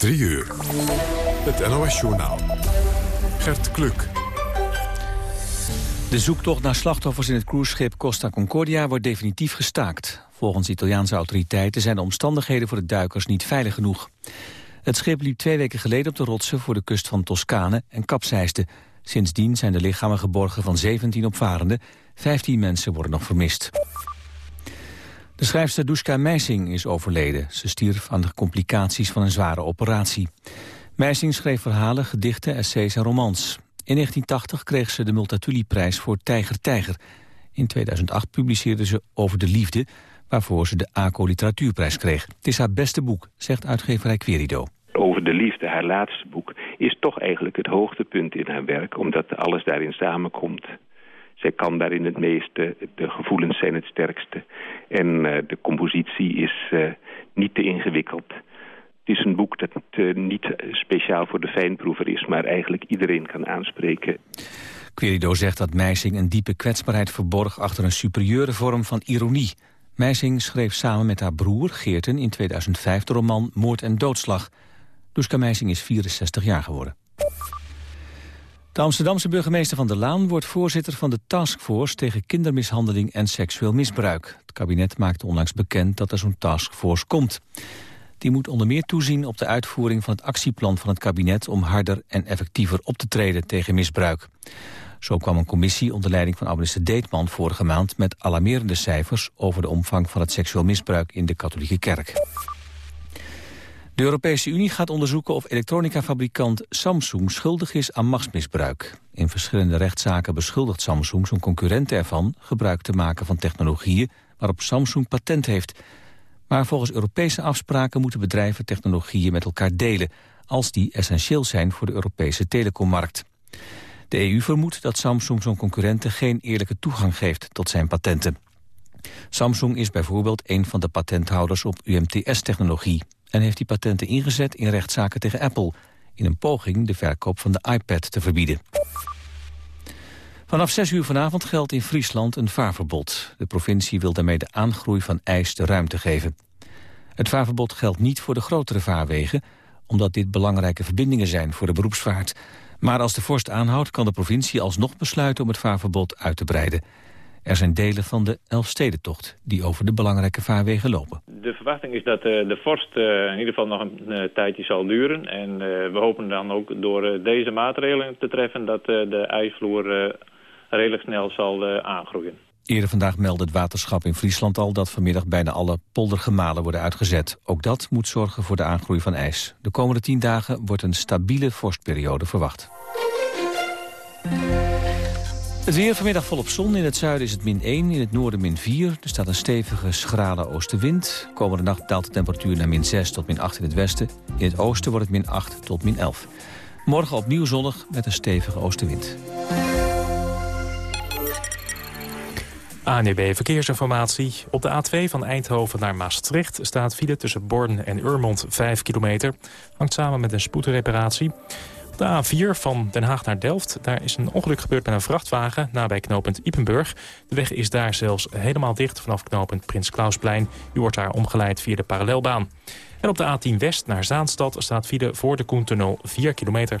3 uur. Het NOS-journaal. Gert Kluk. De zoektocht naar slachtoffers in het cruiseschip Costa Concordia wordt definitief gestaakt. Volgens Italiaanse autoriteiten zijn de omstandigheden voor de duikers niet veilig genoeg. Het schip liep twee weken geleden op de rotsen voor de kust van Toscane en kapseisde. Sindsdien zijn de lichamen geborgen van 17 opvarenden. 15 mensen worden nog vermist. De schrijfster Dushka Meising is overleden. Ze stierf aan de complicaties van een zware operatie. Meising schreef verhalen, gedichten, essays en romans. In 1980 kreeg ze de Multatuli-prijs voor Tijger Tijger. In 2008 publiceerde ze Over de Liefde, waarvoor ze de ACO Literatuurprijs kreeg. Het is haar beste boek, zegt uitgeverij Querido. Over de Liefde, haar laatste boek, is toch eigenlijk het hoogtepunt in haar werk... omdat alles daarin samenkomt. Zij kan daarin het meeste, de gevoelens zijn het sterkste. En uh, de compositie is uh, niet te ingewikkeld. Het is een boek dat uh, niet speciaal voor de fijnproever is... maar eigenlijk iedereen kan aanspreken. Querido zegt dat Meising een diepe kwetsbaarheid verborg... achter een superieure vorm van ironie. Meising schreef samen met haar broer Geerten in 2005 de roman Moord en Doodslag. Duska Meising is 64 jaar geworden. De Amsterdamse burgemeester Van der Laan wordt voorzitter van de taskforce tegen kindermishandeling en seksueel misbruik. Het kabinet maakte onlangs bekend dat er zo'n taskforce komt. Die moet onder meer toezien op de uitvoering van het actieplan van het kabinet om harder en effectiever op te treden tegen misbruik. Zo kwam een commissie onder leiding van oud Deetman vorige maand met alarmerende cijfers over de omvang van het seksueel misbruik in de katholieke kerk. De Europese Unie gaat onderzoeken of elektronicafabrikant Samsung schuldig is aan machtsmisbruik. In verschillende rechtszaken beschuldigt Samsung zijn concurrenten ervan gebruik te maken van technologieën waarop Samsung patent heeft. Maar volgens Europese afspraken moeten bedrijven technologieën met elkaar delen, als die essentieel zijn voor de Europese telecommarkt. De EU vermoedt dat Samsung zijn concurrenten geen eerlijke toegang geeft tot zijn patenten. Samsung is bijvoorbeeld een van de patenthouders op UMTS-technologie en heeft die patenten ingezet in rechtszaken tegen Apple... in een poging de verkoop van de iPad te verbieden. Vanaf 6 uur vanavond geldt in Friesland een vaarverbod. De provincie wil daarmee de aangroei van ijs de ruimte geven. Het vaarverbod geldt niet voor de grotere vaarwegen... omdat dit belangrijke verbindingen zijn voor de beroepsvaart. Maar als de vorst aanhoudt kan de provincie alsnog besluiten... om het vaarverbod uit te breiden. Er zijn delen van de Elfstedentocht die over de belangrijke vaarwegen lopen. De verwachting is dat uh, de vorst uh, in ieder geval nog een uh, tijdje zal duren. En we hopen dan ook door deze maatregelen te treffen dat de ijsvloer redelijk snel zal aangroeien. Eerder vandaag meldde het waterschap in Friesland al dat vanmiddag bijna alle poldergemalen worden uitgezet. Ook dat moet zorgen voor de aangroei van ijs. De komende tien dagen wordt een stabiele vorstperiode verwacht. Het weer vanmiddag volop zon. In het zuiden is het min 1, in het noorden min 4. Er staat een stevige schrale oostenwind. Komende nacht daalt de temperatuur naar min 6 tot min 8 in het westen. In het oosten wordt het min 8 tot min 11. Morgen opnieuw zonnig met een stevige oostenwind. ANEB Verkeersinformatie. Op de A2 van Eindhoven naar Maastricht staat file tussen Borden en Urmond 5 kilometer. Hangt samen met een spoedreparatie. De A4 van Den Haag naar Delft. Daar is een ongeluk gebeurd met een vrachtwagen nabij knooppunt Ipenburg. De weg is daar zelfs helemaal dicht vanaf knooppunt Prins Klausplein. U wordt daar omgeleid via de parallelbaan. En op de A10 West naar Zaanstad staat file voor de Koentunnel 4 kilometer.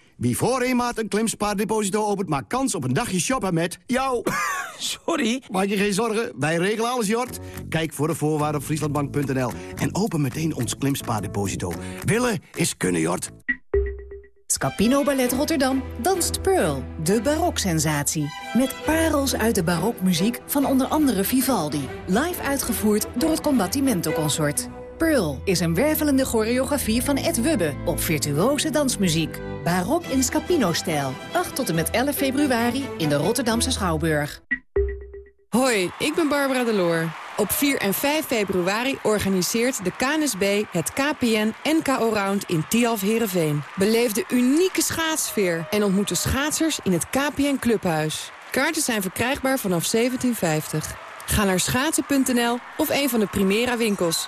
Wie voor een maand een klimspaardeposito opent, maakt kans op een dagje shoppen met jou. Sorry? Maak je geen zorgen, wij regelen alles, Jort. Kijk voor de voorwaarden op frieslandbank.nl en open meteen ons klimspaardeposito. Willen is kunnen, Jort. Scapino Ballet Rotterdam danst Pearl, de baroksensatie. Met parels uit de barokmuziek van onder andere Vivaldi. Live uitgevoerd door het Combattimento Consort. Pearl is een wervelende choreografie van Ed Wubbe op virtuose dansmuziek. Barok in Scapino-stijl. 8 tot en met 11 februari in de Rotterdamse Schouwburg. Hoi, ik ben Barbara Deloor. Op 4 en 5 februari organiseert de KNSB het KPN NKO Round in Tialf Herenveen. Beleef de unieke schaatsfeer en ontmoet de schaatsers in het KPN Clubhuis. Kaarten zijn verkrijgbaar vanaf 1750. Ga naar schaatsen.nl of een van de Primera winkels.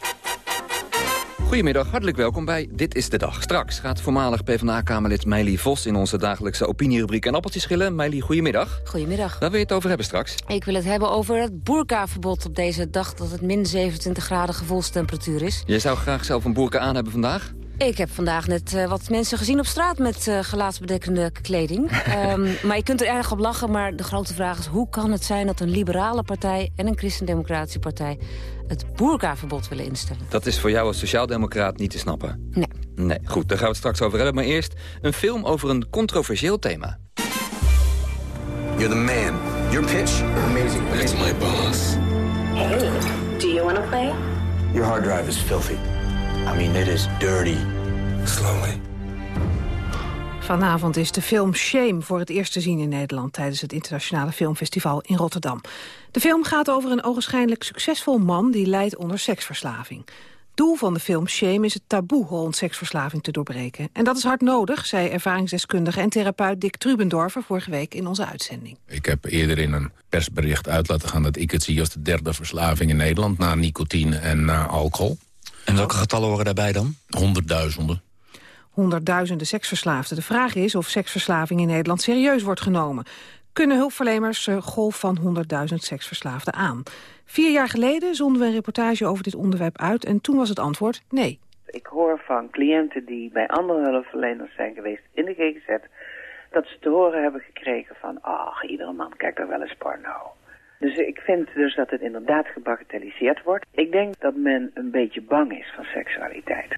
Goedemiddag, hartelijk welkom bij Dit is de Dag. Straks gaat voormalig PvdA-kamerlid Meili Vos... in onze dagelijkse opinierubriek en appeltjes schillen. Meili, goedemiddag. Goedemiddag. Waar wil je het over hebben straks? Ik wil het hebben over het boerkaverbod op deze dag... dat het min 27 graden gevoelstemperatuur is. Jij zou graag zelf een boerka aan hebben vandaag? Ik heb vandaag net uh, wat mensen gezien op straat met uh, gelaatsbedekkende kleding. um, maar je kunt er erg op lachen, maar de grote vraag is... hoe kan het zijn dat een liberale partij en een christendemocratische partij... het boerkaverbod willen instellen? Dat is voor jou als sociaaldemocraat niet te snappen? Nee. Nee, goed, daar gaan we het straks over hebben. Maar eerst een film over een controversieel thema. You're the man. Your pitch, amazing. That's my boss. Hey, do you want to play? Your hard drive is filthy. I mean, it is dirty. Slowly. Vanavond is de film Shame voor het eerst te zien in Nederland... tijdens het internationale filmfestival in Rotterdam. De film gaat over een ogenschijnlijk succesvol man... die lijdt onder seksverslaving. Doel van de film Shame is het taboe rond seksverslaving te doorbreken. En dat is hard nodig, zei ervaringsdeskundige en therapeut Dick Trubendorfer vorige week in onze uitzending. Ik heb eerder in een persbericht uit laten gaan dat ik het zie als de derde verslaving in Nederland... na nicotine en na alcohol. En welke getallen horen daarbij dan? Honderdduizenden. Honderdduizenden seksverslaafden. De vraag is of seksverslaving in Nederland serieus wordt genomen. Kunnen hulpverleners een golf van 100.000 seksverslaafden aan? Vier jaar geleden zonden we een reportage over dit onderwerp uit... en toen was het antwoord nee. Ik hoor van cliënten die bij andere hulpverleners zijn geweest in de GGZ... dat ze te horen hebben gekregen van... ach, iedere man kijkt er wel eens porno. Dus ik vind dus dat het inderdaad gebagatelliseerd wordt. Ik denk dat men een beetje bang is van seksualiteit.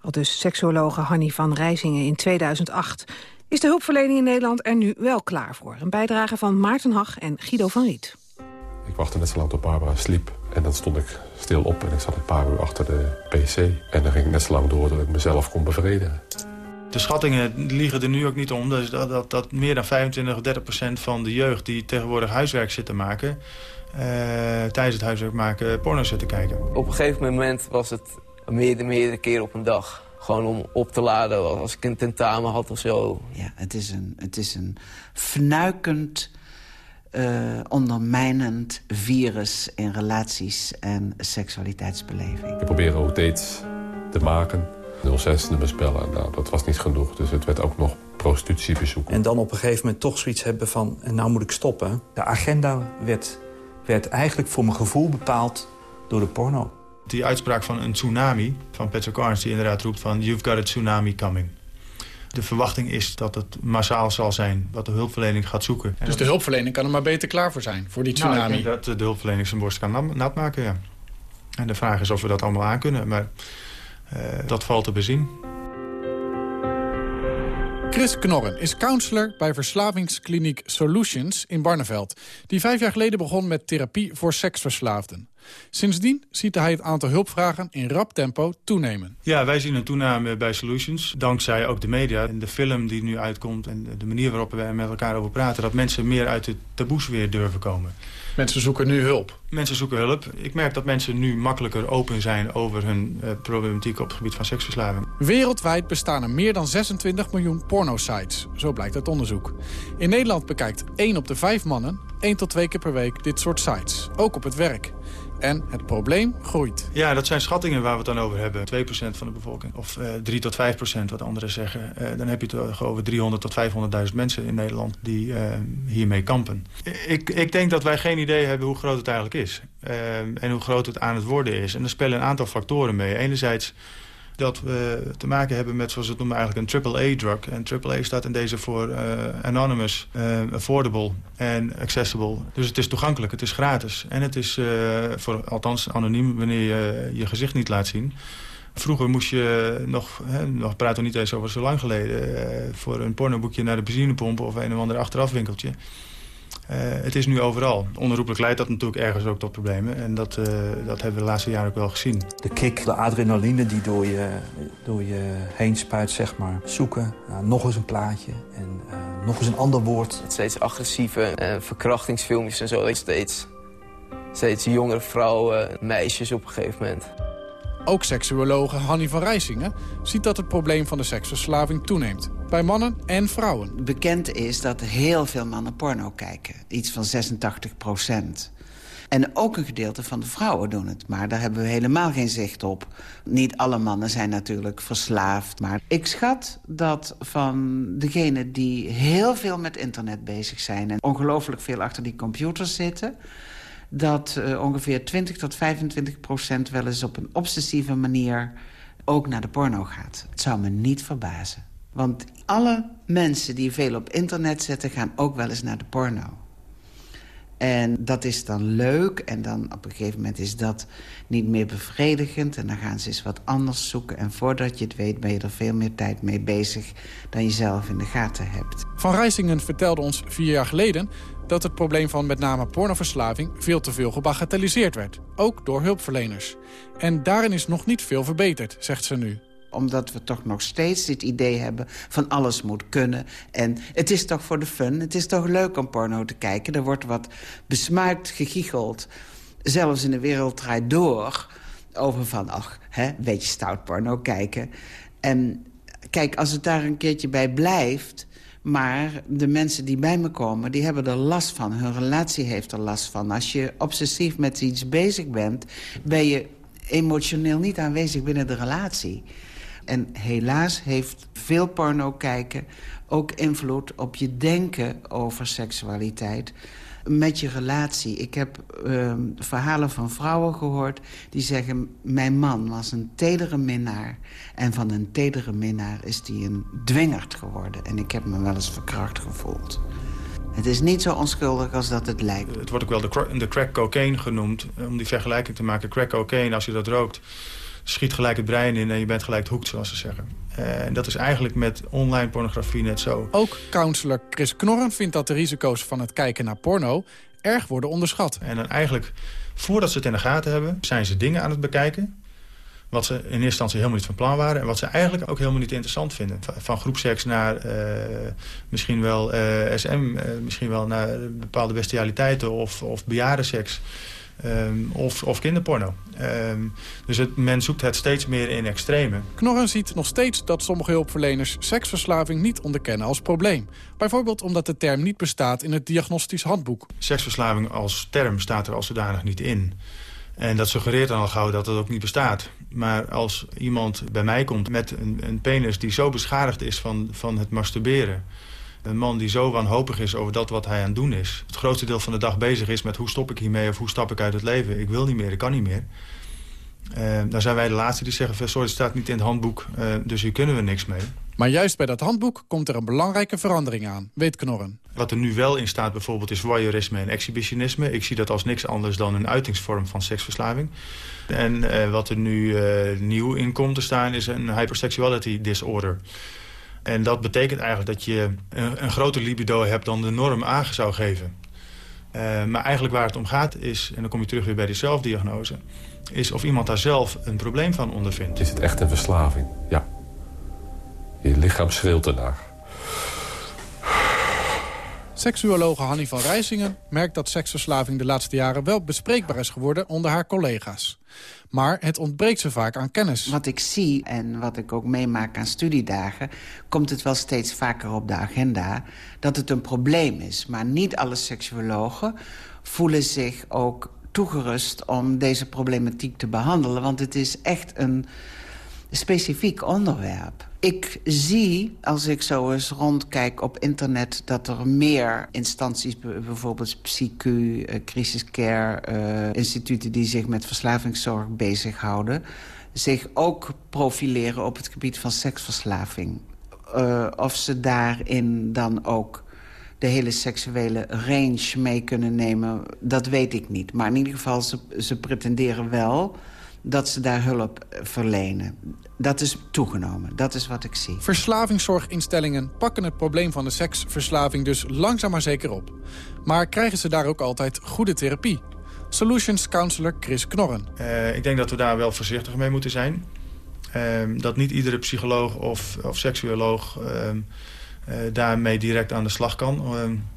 Al dus seksuologe Hanny van Rijzingen in 2008. Is de hulpverlening in Nederland er nu wel klaar voor? Een bijdrage van Maarten Hag en Guido van Riet. Ik wachtte net zo lang tot Barbara sliep. En dan stond ik stil op en ik zat een paar uur achter de pc. En dan ging ik net zo lang door dat ik mezelf kon bevredigen. De schattingen liegen er nu ook niet om. Dus dat, dat, dat meer dan 25 of 30 procent van de jeugd die tegenwoordig huiswerk zit te maken... Uh, tijdens het huiswerk maken porno zit te kijken. Op een gegeven moment was het meerdere, meerdere keer op een dag. Gewoon om op te laden als ik een tentamen had of zo. Ja, het is een, het is een fnuikend, uh, ondermijnend virus in relaties en seksualiteitsbeleving. Ik probeer ook dates te maken 06 nummers bellen. Nou, dat was niet genoeg, dus het werd ook nog prostitutiebezoek. En dan op een gegeven moment toch zoiets hebben van, nou moet ik stoppen. De agenda werd, werd eigenlijk voor mijn gevoel bepaald door de porno. Die uitspraak van een tsunami van Patrick Carnes die inderdaad roept van... you've got a tsunami coming. De verwachting is dat het massaal zal zijn wat de hulpverlening gaat zoeken. Dus de hulpverlening kan er maar beter klaar voor zijn, voor die tsunami? Nou, ik denk dat de hulpverlening zijn borst kan nat maken, ja. En de vraag is of we dat allemaal aankunnen, maar uh, dat valt te bezien. Chris Knorren is counselor bij verslavingskliniek Solutions in Barneveld... die vijf jaar geleden begon met therapie voor seksverslaafden. Sindsdien ziet hij het aantal hulpvragen in rap tempo toenemen. Ja, wij zien een toename bij Solutions. Dankzij ook de media en de film die nu uitkomt... en de manier waarop we met elkaar over praten... dat mensen meer uit de taboes weer durven komen. Mensen zoeken nu hulp? Mensen zoeken hulp. Ik merk dat mensen nu makkelijker open zijn over hun uh, problematiek op het gebied van seksverslaving. Wereldwijd bestaan er meer dan 26 miljoen pornosites. Zo blijkt uit onderzoek. In Nederland bekijkt 1 op de 5 mannen 1 tot 2 keer per week dit soort sites. Ook op het werk. En het probleem groeit. Ja, dat zijn schattingen waar we het dan over hebben. 2% van de bevolking. Of uh, 3 tot 5% wat anderen zeggen. Uh, dan heb je het over 300 tot 500.000 mensen in Nederland die uh, hiermee kampen. Ik, ik denk dat wij geen idee hebben hoe groot het eigenlijk is. en hoe groot het aan het worden is. En er spelen een aantal factoren mee. Enerzijds dat we te maken hebben met, zoals we het noemen, eigenlijk een triple-A-drug. En triple-A staat in deze voor uh, anonymous, uh, affordable en accessible. Dus het is toegankelijk, het is gratis. En het is, uh, voor, althans anoniem, wanneer je je gezicht niet laat zien. Vroeger moest je nog, hè, nog praten we niet eens over zo lang geleden... voor een pornoboekje naar de benzinepomp of een of ander achterafwinkeltje. Uh, het is nu overal. Onderroepelijk leidt dat natuurlijk ergens ook tot problemen. En dat, uh, dat hebben we de laatste jaren ook wel gezien. De kick, de adrenaline die door je, door je heen spuit, zeg maar. Zoeken, nou, nog eens een plaatje en uh, nog eens een ander woord. Het steeds agressieve verkrachtingsfilmpjes en zo. Steeds, steeds jongere vrouwen, meisjes op een gegeven moment. Ook seksuologe Hanny van Rijsingen ziet dat het probleem van de seksverslaving toeneemt. Bij mannen en vrouwen. Bekend is dat heel veel mannen porno kijken. Iets van 86 procent. En ook een gedeelte van de vrouwen doen het. Maar daar hebben we helemaal geen zicht op. Niet alle mannen zijn natuurlijk verslaafd. Maar ik schat dat van degenen die heel veel met internet bezig zijn... en ongelooflijk veel achter die computers zitten dat uh, ongeveer 20 tot 25 procent wel eens op een obsessieve manier ook naar de porno gaat. Het zou me niet verbazen. Want alle mensen die veel op internet zetten... gaan ook wel eens naar de porno. En dat is dan leuk en dan op een gegeven moment is dat niet meer bevredigend... en dan gaan ze eens wat anders zoeken. En voordat je het weet ben je er veel meer tijd mee bezig... dan je zelf in de gaten hebt. Van Rijsingen vertelde ons vier jaar geleden dat het probleem van met name pornoverslaving veel te veel gebagatelliseerd werd. Ook door hulpverleners. En daarin is nog niet veel verbeterd, zegt ze nu omdat we toch nog steeds dit idee hebben van alles moet kunnen. En het is toch voor de fun, het is toch leuk om porno te kijken. Er wordt wat besmuikt gegiecheld, zelfs in de wereld draait door... over van, ach, hè, een beetje stout porno kijken. En kijk, als het daar een keertje bij blijft... Maar de mensen die bij me komen, die hebben er last van. Hun relatie heeft er last van. Als je obsessief met iets bezig bent... ben je emotioneel niet aanwezig binnen de relatie. En helaas heeft veel porno kijken ook invloed op je denken over seksualiteit met je relatie. Ik heb uh, verhalen van vrouwen gehoord die zeggen... mijn man was een tedere minnaar. En van een tedere minnaar is die een dwingerd geworden. En ik heb me wel eens verkracht gevoeld. Het is niet zo onschuldig als dat het lijkt. Het wordt ook wel de, crack, cocaine genoemd. Om die vergelijking te maken. Crack cocaine, als je dat rookt schiet gelijk het brein in en je bent gelijk hoekt, zoals ze zeggen. En dat is eigenlijk met online pornografie net zo. Ook counselor Chris Knorren vindt dat de risico's van het kijken naar porno erg worden onderschat. En dan eigenlijk, voordat ze het in de gaten hebben, zijn ze dingen aan het bekijken wat ze in eerste instantie helemaal niet van plan waren... en wat ze eigenlijk ook helemaal niet interessant vinden. Van groepseks naar uh, misschien wel uh, eh, SM, eh, misschien wel naar bepaalde bestialiteiten of, of bejaardenseks. Um, of, of kinderporno. Um, dus het, men zoekt het steeds meer in extreme. Knorren ziet nog steeds dat sommige hulpverleners seksverslaving niet onderkennen als probleem. Bijvoorbeeld omdat de term niet bestaat in het diagnostisch handboek. Seksverslaving als term staat er als zodanig niet in. En dat suggereert dan al gauw dat het ook niet bestaat. Maar als iemand bij mij komt met een, een penis die zo beschadigd is van, van het masturberen... Een man die zo wanhopig is over dat wat hij aan het doen is. Het grootste deel van de dag bezig is met hoe stop ik hiermee of hoe stap ik uit het leven. Ik wil niet meer, ik kan niet meer. Uh, dan zijn wij de laatste die zeggen, sorry, het staat niet in het handboek, uh, dus hier kunnen we niks mee. Maar juist bij dat handboek komt er een belangrijke verandering aan, weet Knorren. Wat er nu wel in staat bijvoorbeeld is voyeurisme en exhibitionisme. Ik zie dat als niks anders dan een uitingsvorm van seksverslaving. En uh, wat er nu nieuw in komt te staan is een hypersexuality disorder. En dat betekent eigenlijk dat je een, een groter libido hebt dan de norm aan zou geven. Uh, maar eigenlijk waar het om gaat is, en dan kom je terug weer bij die zelfdiagnose... is of iemand daar zelf een probleem van ondervindt. Is het echt een verslaving? Ja. Je lichaam schreeuwt ernaar. Seksuologe Hanny van Rijsingen merkt dat seksverslaving de laatste jaren wel bespreekbaar is geworden onder haar collega's. Maar het ontbreekt ze vaak aan kennis. Wat ik zie en wat ik ook meemaak aan studiedagen... komt het wel steeds vaker op de agenda dat het een probleem is. Maar niet alle seksuologen voelen zich ook toegerust om deze problematiek te behandelen. Want het is echt een specifiek onderwerp. Ik zie, als ik zo eens rondkijk op internet... dat er meer instanties, bijvoorbeeld PsyQ, uh, crisiscare... Uh, instituten die zich met verslavingszorg bezighouden... zich ook profileren op het gebied van seksverslaving. Uh, of ze daarin dan ook de hele seksuele range mee kunnen nemen... dat weet ik niet. Maar in ieder geval, ze, ze pretenderen wel dat ze daar hulp verlenen. Dat is toegenomen, dat is wat ik zie. Verslavingszorginstellingen pakken het probleem van de seksverslaving dus langzaam maar zeker op. Maar krijgen ze daar ook altijd goede therapie? Solutions Counselor Chris Knorren. Uh, ik denk dat we daar wel voorzichtig mee moeten zijn. Uh, dat niet iedere psycholoog of, of seksuoloog uh, daarmee direct aan de slag kan.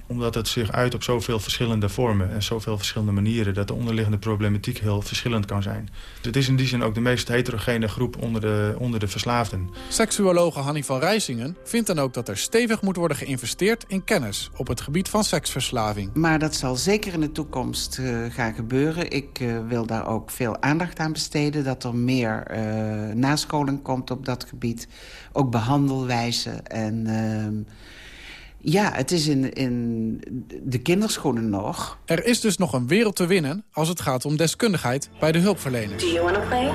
Omdat het zich uit op zoveel verschillende vormen en zoveel verschillende manieren... dat de onderliggende problematiek heel verschillend kan zijn. Het is in die zin ook de meest heterogene groep onder de, onder de verslaafden. Seksuologe Hanny van Rijsingen vindt dan ook dat er stevig moet worden geïnvesteerd in kennis... op het gebied van seksverslaving. Maar dat zal zeker in de toekomst uh, gaan gebeuren. Ik uh, wil daar ook veel aandacht aan besteden. Dat er meer uh, nascholing komt op dat gebied. Ook behandelwijzen en ehm, ja, het is in, in de kinderschoenen nog. Er is dus nog een wereld te winnen als het gaat om deskundigheid bij de hulpverleners. Do you want to play?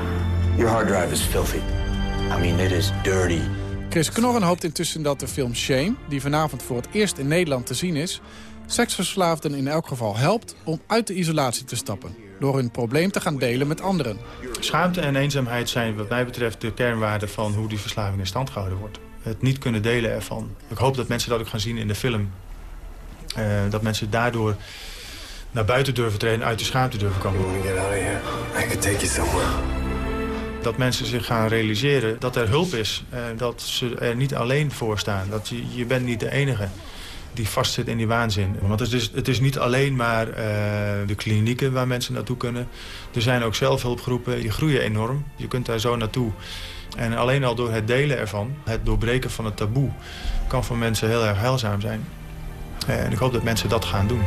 Your hard drive is filthy. I mean, it is dirty. Chris Knorren hoopt intussen dat de film Shame, die vanavond voor het eerst in Nederland te zien is, seksverslaafden in elk geval helpt om uit de isolatie te stappen. Door hun probleem te gaan delen met anderen. Schaamte en eenzaamheid zijn wat mij betreft de kernwaarden van hoe die verslaving in stand gehouden wordt het niet kunnen delen ervan. Ik hoop dat mensen dat ook gaan zien in de film. Uh, dat mensen daardoor naar buiten durven treden en uit de schaamte durven komen. Dat mensen zich gaan realiseren dat er hulp is. Uh, dat ze er niet alleen voor staan. Dat je, je bent niet de enige die vastzit in die waanzin. Want het is, het is niet alleen maar uh, de klinieken waar mensen naartoe kunnen. Er zijn ook zelfhulpgroepen, die groeien enorm. Je kunt daar zo naartoe. En alleen al door het delen ervan, het doorbreken van het taboe... kan voor mensen heel erg heilzaam zijn. En ik hoop dat mensen dat gaan doen.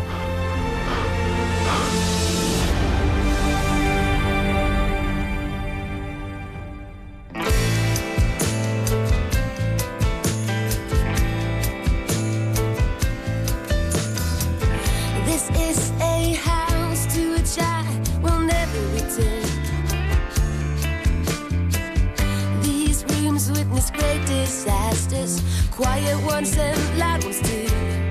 Quiet ones and loud ones too.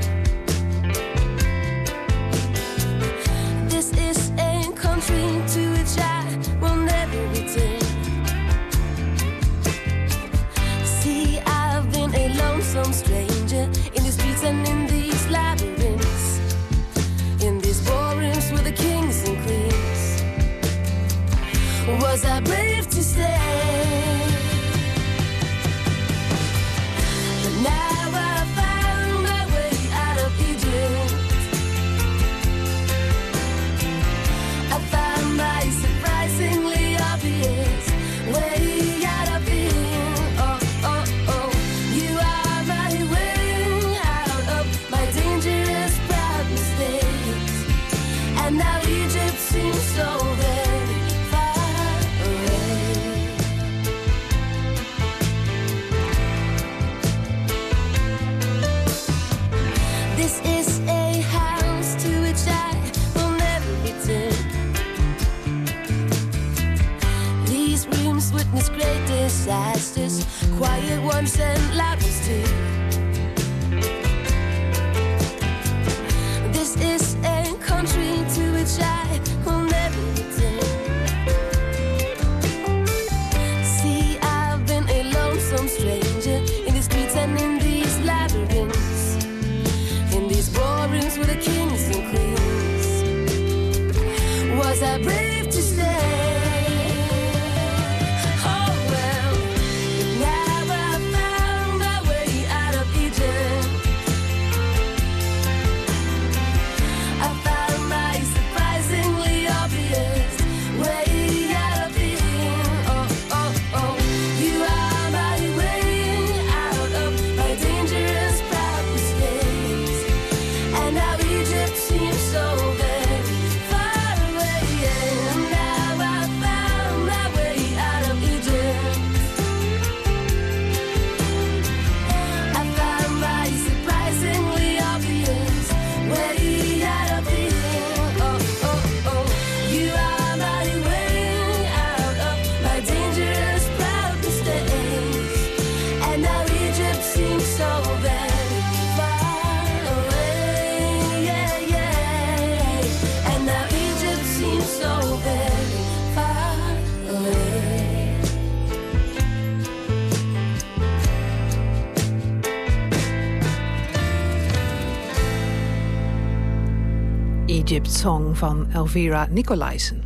Van Elvira Nicolaisen.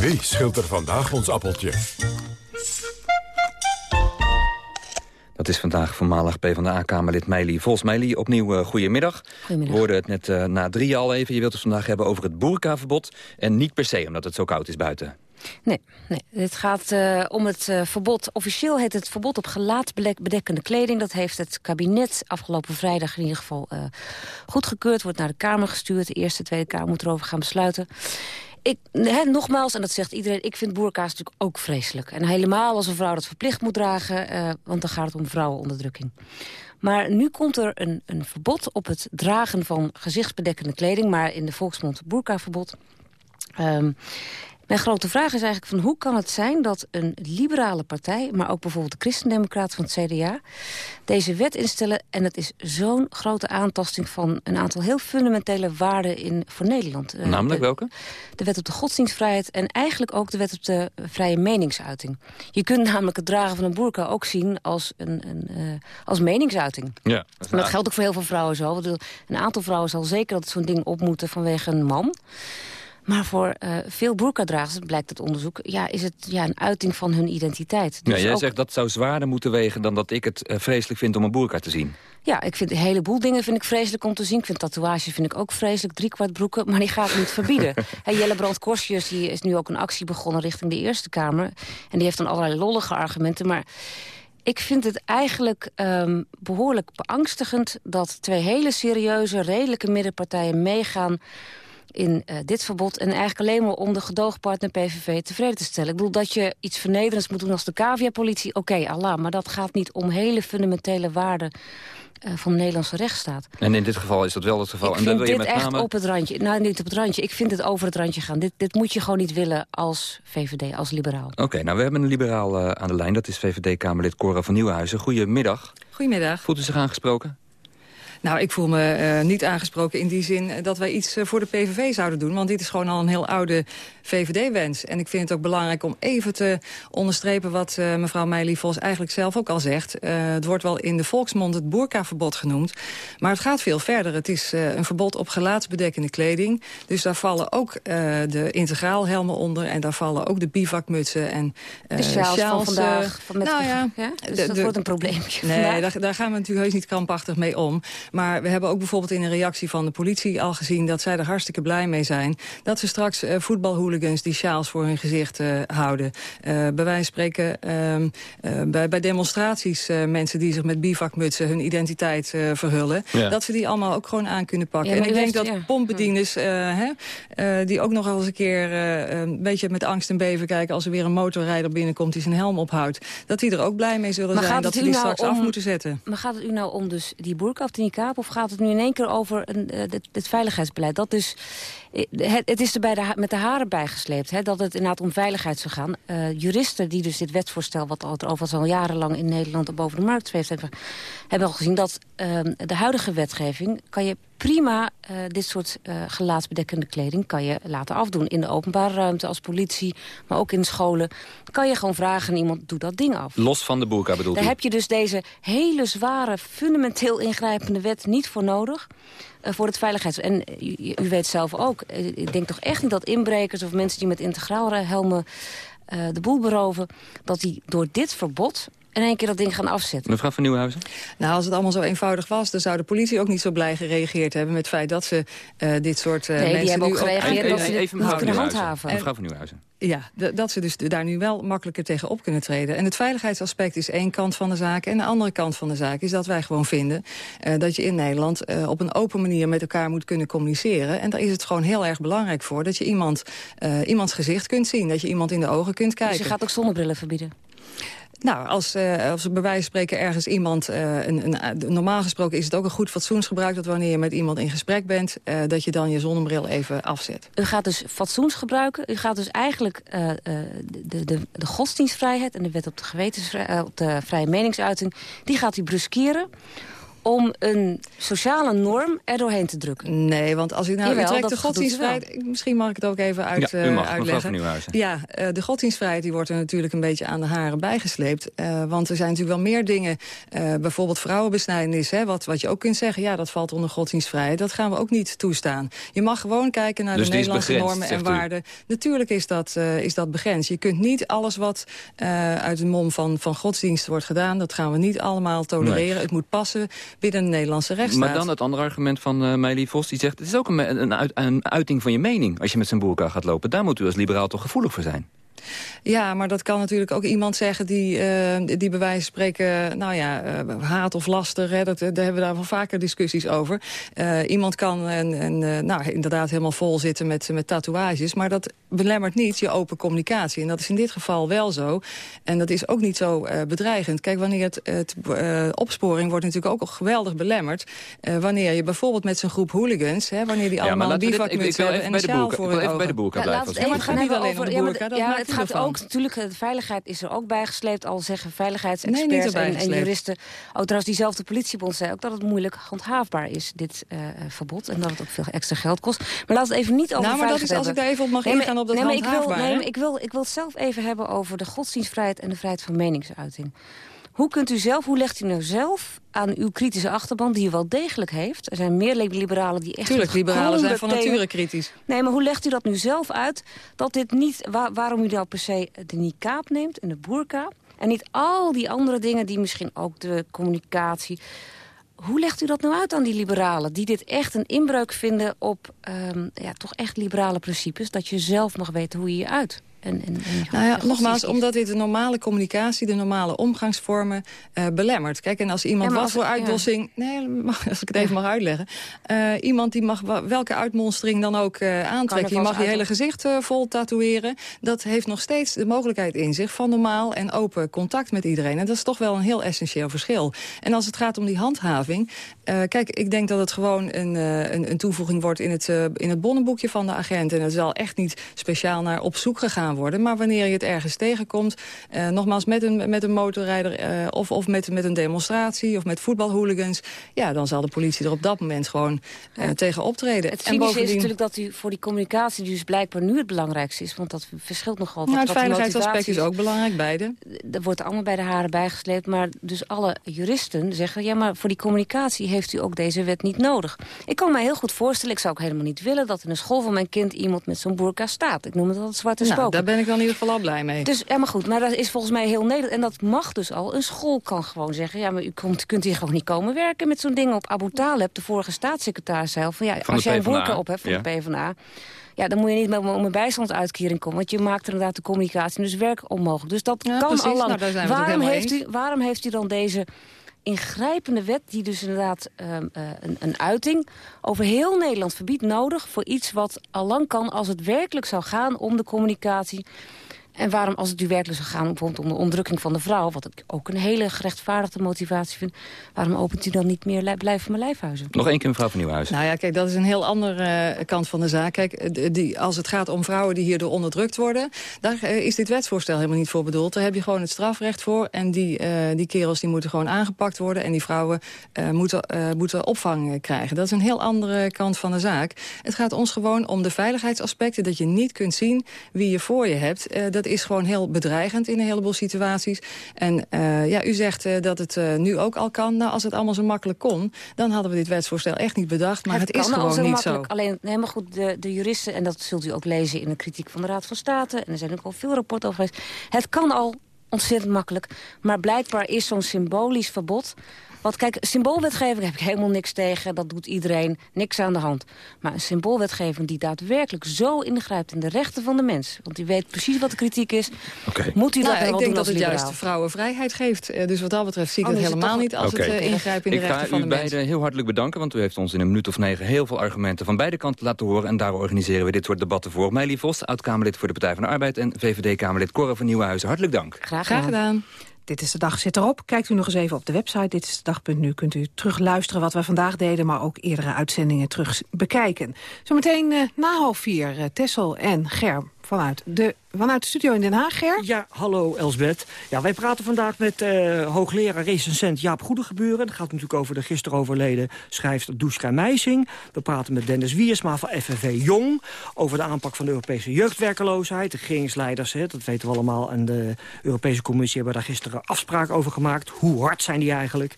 Wie schilt er vandaag ons appeltje? Dat is vandaag voormalig PvdA-kamerlid Meili Vos. Meili, opnieuw uh, goedemiddag. Goedemiddag. We hoorden het net uh, na drie al even. Je wilt het vandaag hebben over het boerkaverbod. En niet per se omdat het zo koud is buiten. Nee, nee. het gaat uh, om het uh, verbod. Officieel heet het verbod op gelaatbedekkende kleding. Dat heeft het kabinet afgelopen vrijdag in ieder geval uh, goedgekeurd. Wordt naar de Kamer gestuurd. De Eerste Tweede Kamer moet erover gaan besluiten. Ik, nogmaals, en dat zegt iedereen, ik vind boerka's natuurlijk ook vreselijk. En helemaal als een vrouw dat verplicht moet dragen, want dan gaat het om vrouwenonderdrukking. Maar nu komt er een, een verbod op het dragen van gezichtsbedekkende kleding... maar in de volksmond boerkaverbod. Um, mijn grote vraag is eigenlijk van hoe kan het zijn dat een liberale partij... maar ook bijvoorbeeld de Christendemocraten van het CDA... deze wet instellen en het is zo'n grote aantasting... van een aantal heel fundamentele waarden in, voor Nederland. Namelijk de, welke? De wet op de godsdienstvrijheid en eigenlijk ook de wet op de vrije meningsuiting. Je kunt namelijk het dragen van een boerka ook zien als, een, een uh, als meningsuiting. Ja, dat, dat geldt ook voor heel veel vrouwen zo. Een aantal vrouwen zal zeker dat zo'n ding op moeten vanwege een man... Maar voor uh, veel boerkadragers, blijkt het onderzoek... Ja, is het ja, een uiting van hun identiteit. Dus ja, jij ook... zegt dat zou zwaarder moeten wegen... dan dat ik het uh, vreselijk vind om een boerka te zien. Ja, ik vind een heleboel dingen vind ik vreselijk om te zien. Ik vind tatoeages vind ik ook vreselijk, driekwart broeken. Maar die gaat niet verbieden. Hey, Jelle Brand Korsjes die is nu ook een actie begonnen richting de Eerste Kamer. En die heeft dan allerlei lollige argumenten. Maar ik vind het eigenlijk um, behoorlijk beangstigend... dat twee hele serieuze, redelijke middenpartijen meegaan in uh, dit verbod. En eigenlijk alleen maar om de gedoogpartner PVV tevreden te stellen. Ik bedoel, dat je iets vernederends moet doen als de cavia-politie. Oké, okay, Allah, maar dat gaat niet om hele fundamentele waarden... Uh, van de Nederlandse rechtsstaat. En in dit geval is dat wel het geval. Ik en vind dan wil je dit met echt name... op het randje. Nou, niet op het randje. Ik vind het over het randje gaan. Dit, dit moet je gewoon niet willen als VVD, als liberaal. Oké, okay, nou we hebben een liberaal uh, aan de lijn. Dat is VVD-Kamerlid Cora van Nieuwenhuizen. Goedemiddag. Goedemiddag. Voelt u zich aangesproken? Nou, ik voel me uh, niet aangesproken in die zin dat wij iets uh, voor de PVV zouden doen. Want dit is gewoon al een heel oude VVD-wens. En ik vind het ook belangrijk om even te onderstrepen... wat uh, mevrouw Meili Vos eigenlijk zelf ook al zegt. het wordt wel in de volksmond het boerkaverbod genoemd. Maar het gaat veel verder. Het is een verbod op gelaatsbedekkende kleding. Dus daar vallen ook de integraalhelmen onder. En daar vallen ook de bivakmutsen en de sjaals van vandaag. Van met nou ja, ja? Dus de, dat de, wordt een probleempje Nee, daar, daar, gaan we natuurlijk heus niet krampachtig mee om. Maar we hebben ook bijvoorbeeld in een reactie van de politie al gezien... dat zij er hartstikke blij mee zijn. Dat ze straks uh, die sjaals voor hun gezicht uh, houden. Uh, bij wijze van spreken bij, bij, demonstraties mensen die zich met bivakmutsen... hun identiteit verhullen. Ja. Dat ze die allemaal ook gewoon aan kunnen pakken. Ja, en ik denk dat ja. pompbedieners hè, die ook nog eens een keer... een beetje met angst en beven kijken... als er weer een motorrijder binnenkomt die zijn helm ophoudt... dat die er ook blij mee zullen maar zijn dat ze die nou straks om, af moeten zetten. Maar gaat het u nou om dus die boerka of die niqab... of gaat het nu in één keer over een, uh, dit, dit, veiligheidsbeleid? Dat dus, het, het is er bij de, met de haren bijgesleept hè, dat het inderdaad om veiligheid zou gaan. Uh, juristen die dus dit wetsvoorstel, wat al, overigens al jarenlang in Nederland boven de markt zweeft... hebben, hebben al gezien dat uh, de huidige wetgeving... kan je prima uh, dit soort uh, gelaatsbedekkende kleding kan je laten afdoen. In de openbare ruimte, als politie, maar ook in scholen. Kan je gewoon vragen aan iemand, doe dat ding af. Los van de boerka bedoelt Daar u? heb je dus deze hele zware, fundamenteel ingrijpende wet niet voor nodig. Uh, voor het veiligheids... En u, u, weet zelf ook, ik denk toch echt niet dat inbrekers... of mensen die met integraalhelmen de boel beroven... dat die door dit verbod in één keer dat ding gaan afzetten. Mevrouw van Nieuwhuizen? Nou, als het allemaal zo eenvoudig was... dan zou de politie ook niet zo blij gereageerd hebben... met het feit dat ze uh, dit soort uh, nee, mensen die hebben ook gereageerd ook... dat ze kunnen handhaven. Mevrouw van Nieuwhuizen. Ja, dat ze dus daar nu wel makkelijker tegen op kunnen treden. En het veiligheidsaspect is één kant van de zaak. En de andere kant van de zaak is dat wij gewoon vinden... Uh, dat je in Nederland uh, op een open manier met elkaar moet kunnen communiceren. En daar is het gewoon heel erg belangrijk voor... dat je iemand, uh, iemands gezicht kunt zien. Dat je iemand in de ogen kunt kijken. Dus je gaat ook zonnebrillen verbieden? Nou, als, uh, als er bij wijze van spreken ergens iemand... Uh, een, een, normaal gesproken is het ook een goed fatsoensgebruik... dat wanneer je met iemand in gesprek bent... Uh, dat je dan je zonnebril even afzet. U gaat dus fatsoensgebruiken. U gaat dus eigenlijk de, de, de godsdienstvrijheid... en de wet op de, gewetensvrij, op de vrije meningsuiting... die gaat u bruskeren om een sociale norm er doorheen te drukken. Nee, want als ik nou Jawel, Utrecht de u godsdienstvrijheid... Misschien mag ik het ook even uit, Ja, u eh, mag, uitleggen. Ja, eh, de godsdienstvrijheid die wordt er natuurlijk een beetje aan de haren bijgesleept. Eh, want er zijn natuurlijk wel meer dingen. eh, bijvoorbeeld vrouwenbesnijdenis. Hè, wat, wat je ook kunt zeggen, ja, dat valt onder godsdienstvrijheid. Dat gaan we ook niet toestaan. Je mag gewoon kijken naar Dus de Nederlandse begrensd, normen en u? waarden. Natuurlijk is dat, eh, is dat begrensd. Je kunt niet alles wat eh, uit de mom van, van godsdienst wordt gedaan... dat gaan we niet allemaal tolereren. Nee. Het moet passen binnen de Nederlandse rechtsstaat. Maar dan het andere argument van uh, Vos, die zegt... het is ook een, een, uit- een uiting van je mening als je met zijn boerka gaat lopen. Daar moet u als liberaal toch gevoelig voor zijn? Ja, maar dat kan natuurlijk ook iemand zeggen die, eh, die bij wijze van spreken, nou ja, eh, haat of laster, hè, dat, daar hebben we daar wel vaker discussies over. Eh, iemand kan en, en, eh, nou, inderdaad helemaal vol zitten met, met tatoeages, maar dat belemmert niet je open communicatie. En dat is in dit geval wel zo. En dat is ook niet zo eh, bedreigend. Kijk, wanneer het, het eh, opsporing wordt natuurlijk ook al geweldig belemmerd. Eh, wanneer je bijvoorbeeld met zo'n groep hooligans, hè, wanneer die Ja, maar allemaal een dit- ik- bivakmuts hebben en bij een de sjaal boerka- voor ik wil even bij de boerka Ja, blijven. Ja, maar het gaat niet alleen om over- de ja, boerka, het gaat ervan. ook, natuurlijk, de veiligheid is er ook bijgesleept. Al zeggen veiligheidsexperts en, juristen. Oh, trouwens, diezelfde politiebond zei ook dat het moeilijk handhaafbaar is, dit eh, verbod. En dat het ook veel extra geld kost. Maar laat het even niet over Nou, maar dat is, als ik daar even op mag Nee, ingaan op dat nee, maar ik wil, nee, maar ik, wil, ik wil het zelf even hebben over de godsdienstvrijheid en de vrijheid van meningsuiting. Hoe kunt u zelf, hoe legt u nou zelf aan uw kritische achterban, die u wel degelijk heeft? Er zijn meer liberalen die echt... Tuurlijk, liberalen zijn van nature kritisch. Nee, maar hoe legt u dat nu zelf uit? Dat dit niet, wa- waarom u nou per se de niqab neemt en de burka... en niet al die andere dingen die misschien ook de communicatie... Hoe legt u dat nou uit aan die liberalen? Die dit echt een inbreuk vinden op ehm, ja, toch echt liberale principes. Dat je zelf mag weten hoe je je uit. En, en, en Nou ja, nogmaals, is. omdat dit de normale communicatie, de normale omgangsvormen eh, belemmert. Kijk, en als iemand Ja, wat als voor het- ja. uitdossing... Nee, mag- als ik het even mag uitleggen. Eh, iemand die mag welke uitmonstering dan ook eh, aantrekken. Je mag je hele gezicht vol tatoeëren. Dat heeft nog steeds de mogelijkheid in zich van normaal en open contact met iedereen. En dat is toch wel een heel essentieel verschil. En als het gaat om die handhaving... kijk, ik denk dat het gewoon een, een, een toevoeging wordt in het, in het bonnenboekje van de agent. En het zal echt niet speciaal naar op zoek gegaan worden. Maar wanneer je het ergens tegenkomt, eh, nogmaals met een, met een motorrijder... eh, of, of met, met een demonstratie of met voetbalhooligans... ja, dan zal de politie er op dat moment gewoon eh, tegen optreden. Het en cynische bovendien... is natuurlijk dat u voor die communicatie... die dus blijkbaar nu het belangrijkste is. Want dat verschilt nogal. Nou, wat, het wat de veiligheidsaspect is ook belangrijk, beide. Dat wordt allemaal bij de haren bijgesleept. Maar dus alle juristen zeggen... ja, maar voor die communicatie heeft u ook deze wet niet nodig. Ik kan me heel goed voorstellen, ik zou ook helemaal niet willen... dat in de school van mijn kind iemand met zo'n burka staat. Ik noem het altijd zwarte Nou, spoken. Daar ben ik dan in ieder geval al blij mee. Dus, ja, maar goed, maar dat is volgens mij heel Nederland. En dat mag dus al. Een school kan gewoon zeggen... ja, maar u komt, kunt hier gewoon niet komen werken met zo'n ding op. Abu Taleb, de vorige staatssecretaris, zei van... ja, Van als jij een burka op hebt van ja. de PvdA... Ja, dan moet je niet met om een bijstandsuitkering komen. Want je maakt inderdaad de communicatie dus werk onmogelijk. Dus dat Ja, kan precies. al lang. Nou, waarom, heeft u, waarom heeft u dan deze ingrijpende wet... die dus inderdaad ehm, eh, een, een uiting over heel Nederland verbiedt... nodig voor iets wat al lang kan als het werkelijk zou gaan om de communicatie... En waarom, als het u werkelijk zou gaan bijvoorbeeld om de onderdrukking van de vrouw... wat ik ook een hele gerechtvaardigde motivatie vind... waarom opent u dan niet meer li- blijf van mijn lijfhuizen? Nog één keer mevrouw van Nieuwhuizen. Nou ja, kijk, dat is een heel andere eh, kant van de zaak. Kijk, eh, die, als het gaat om vrouwen die hierdoor onderdrukt worden... daar eh, is dit wetsvoorstel helemaal niet voor bedoeld. Daar heb je gewoon het strafrecht voor. En die, eh, die kerels die moeten gewoon aangepakt worden. En die vrouwen eh, moeten, eh, moeten opvang krijgen. Dat is een heel andere kant van de zaak. Het gaat ons gewoon om de veiligheidsaspecten. Dat je niet kunt zien wie je voor je hebt. Eh, dat is gewoon heel bedreigend in een heleboel situaties. En eh, ja, u zegt eh, dat het eh, nu ook al kan. Nou, als het allemaal zo makkelijk kon... dan hadden we dit wetsvoorstel echt niet bedacht. Maar het, is gewoon zo niet makkelijk. zo. Alleen, nee, maar goed, de, de juristen, en dat zult u ook lezen in de kritiek van de Raad van State... en er zijn ook al veel rapporten over geweest. Het kan al ontzettend makkelijk, maar blijkbaar is zo'n symbolisch verbod... Want kijk, symboolwetgeving heb ik helemaal niks tegen. Dat doet iedereen, niks aan de hand. Maar een symboolwetgeving die daadwerkelijk zo ingrijpt in de rechten van de mens... want die weet precies wat de kritiek is... moet u Nou, dat ik denk doen dat het liberaal. juist vrouwen vrijheid geeft. Eh, dus wat dat betreft zie ik Oh, het helemaal niet als Oké. het ingrijpt in de Ik rechten ga van u de mens. beiden heel hartelijk bedanken, want u heeft ons in een minuut of negen heel veel argumenten van beide kanten laten horen. En daar organiseren we dit soort debatten voor. Meili Vos, oud-Kamerlid voor de Partij van de Arbeid en VVD-Kamerlid Cora van Nieuwenhuizen. Hartelijk dank. Graag Graag gedaan. Dit is de dag zit erop. Kijkt u nog eens even op de website. Dit is de dag.nu. Kunt u terug luisteren wat we vandaag deden... maar ook eerdere uitzendingen terug bekijken. Zometeen eh, na half vier, eh, Tessel en Ger vanuit de, vanuit de studio in Den Haag, Ger? Ja, hallo Elsbeth. Ja, wij praten vandaag met eh, hoogleraar recensent Jaap Goedegebeuren. Dat gaat natuurlijk over de gisteren overleden schrijfster Duska Meising. We praten met Dennis Wiersma van FNV Jong... over de aanpak van de Europese jeugdwerkeloosheid. De regeringsleiders, hè, dat weten we allemaal... en de Europese Commissie hebben daar gisteren afspraak over gemaakt. Hoe hard zijn die eigenlijk?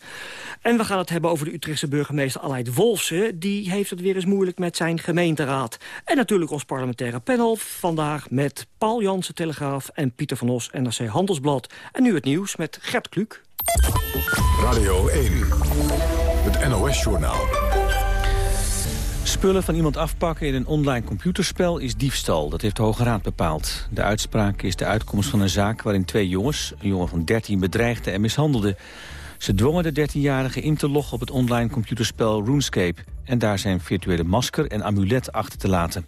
En we gaan het hebben over de Utrechtse burgemeester Aleid Wolfsen. Die heeft het weer eens moeilijk met zijn gemeenteraad. En natuurlijk ons parlementaire panel vandaag met Paul Jansen, Telegraaf... en Pieter van Os, NRC Handelsblad. En nu het nieuws met Gert Kluk. Radio 1, het NOS-journaal. Spullen van iemand afpakken in een online computerspel is diefstal. Dat heeft de Hoge Raad bepaald. De uitspraak is de uitkomst van een zaak waarin twee jongens... een jongen van 13 bedreigden en mishandelden. Ze dwongen de 13-jarige in te loggen op het online computerspel RuneScape... en daar zijn virtuele masker en amulet achter te laten.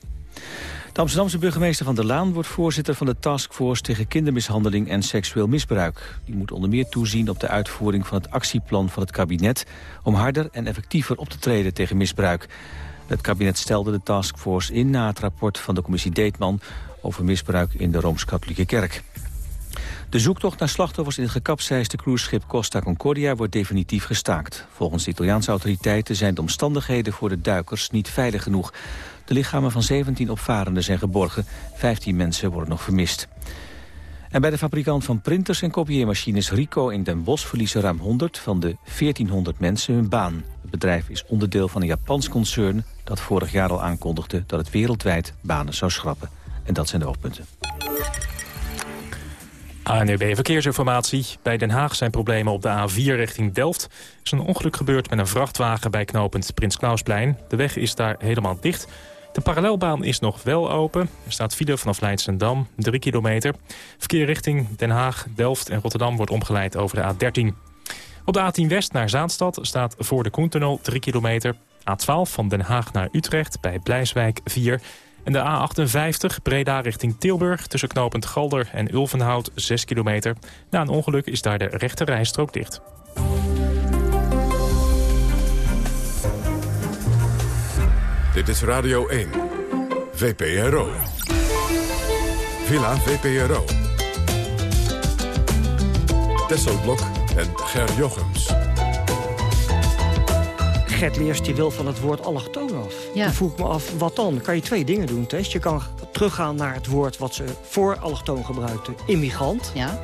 De Amsterdamse burgemeester Van der Laan wordt voorzitter van de Taskforce tegen kindermishandeling en seksueel misbruik. Die moet onder meer toezien op de uitvoering van het actieplan van het kabinet om harder en effectiever op te treden tegen misbruik. Het kabinet stelde de taskforce in na het rapport van de commissie Deetman over misbruik in de Rooms-Katholieke Kerk. De zoektocht naar slachtoffers in het gekapseisde cruiseschip Costa Concordia wordt definitief gestaakt. Volgens de Italiaanse autoriteiten zijn de omstandigheden voor de duikers niet veilig genoeg. De lichamen van 17 opvarenden zijn geborgen, 15 mensen worden nog vermist. En bij de fabrikant van printers en kopieermachines Rico in Den Bosch verliezen ruim 100 van de 1400 mensen hun baan. Het bedrijf is onderdeel van een Japans concern dat vorig jaar al aankondigde dat het wereldwijd banen zou schrappen. En dat zijn de hoofdpunten. ANUB Verkeersinformatie. Bij Den Haag zijn problemen op de A4 richting Delft. Er is een ongeluk gebeurd met een vrachtwagen bij knooppunt Prins Klausplein. De weg is daar helemaal dicht. De parallelbaan is nog wel open. Er staat file vanaf Leidsendam, 3 kilometer. Verkeer richting Den Haag, Delft en Rotterdam wordt omgeleid over de A13. Op de A10 West naar Zaanstad staat voor de Koentunnel 3 kilometer. A12 van Den Haag naar Utrecht bij Blijswijk 4 en de A58 Breda richting Tilburg tussen knooppunt Galder en Ulvenhout 6 kilometer. Na een ongeluk is daar de rechte rijstrook dicht. Dit is Radio 1, VPRO. Villa VPRO. Tesselblok en Ger Jochems. Gert Leers die wil van het woord allochtoon af. Ja. Vroeg me af, wat dan? Dan kan je twee dingen doen, Tess. Je kan teruggaan naar het woord wat ze voor allochtoon gebruikten. Immigrant. Ja.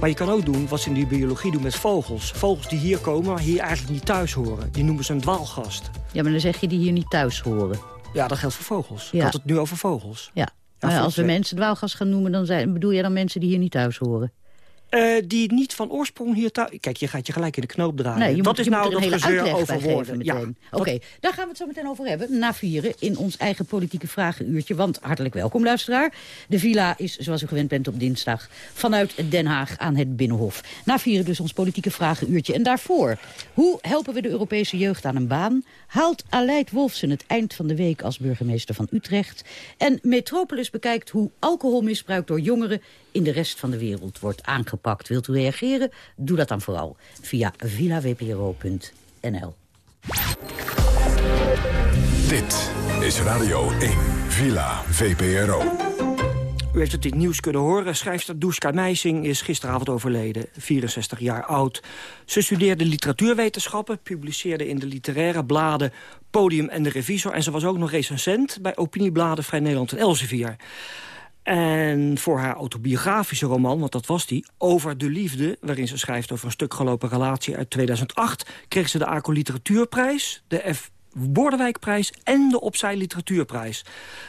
Maar je kan ook doen wat ze in die biologie doen met vogels. Vogels die hier komen, maar hier eigenlijk niet thuis horen. Die noemen ze een dwaalgast. Ja, maar dan zeg je die hier niet thuis horen. Ja, dat geldt voor vogels. Ja. Ik had het nu over vogels. Ja. Maar voor als we mensen dwaalgas gaan noemen, dan zijn, bedoel je dan mensen die hier niet thuis horen? Eh, die niet van oorsprong hier thuis... Kijk, je gaat je gelijk in de knoop draaien. Nee, je dat moet, is nou dat hele gezeur uitleg over woorden. geven Ja, Oké, daar gaan we het zo meteen over hebben. Na vieren in ons eigen politieke vragenuurtje. Want hartelijk welkom, luisteraar. De villa is, zoals u gewend bent op dinsdag, vanuit Den Haag aan het Binnenhof. Na vieren dus ons politieke vragenuurtje. En daarvoor, hoe helpen we de Europese jeugd aan een baan? Haalt Aleid Wolfsen het eind van de week als burgemeester van Utrecht? En Metropolis bekijkt hoe alcoholmisbruik door jongeren in de rest van de wereld wordt aangepakt. Wilt u reageren? Doe dat dan vooral via villawpro.nl. Dit is Radio 1, Villa VPRO. U heeft het in het nieuws kunnen horen. Schrijfster Duska Meising is gisteravond overleden, 64 jaar oud. Ze studeerde literatuurwetenschappen, publiceerde in de literaire bladen Podium en de Revisor... en ze was ook nog recensent bij opiniebladen Vrij Nederland en Elsevier. En voor haar autobiografische roman, want dat was die, Over de Liefde... waarin ze schrijft over een stuk gelopen relatie uit 2008... kreeg ze de ACO Literatuurprijs, de F. Bordewijkprijs en de Opzij Literatuurprijs.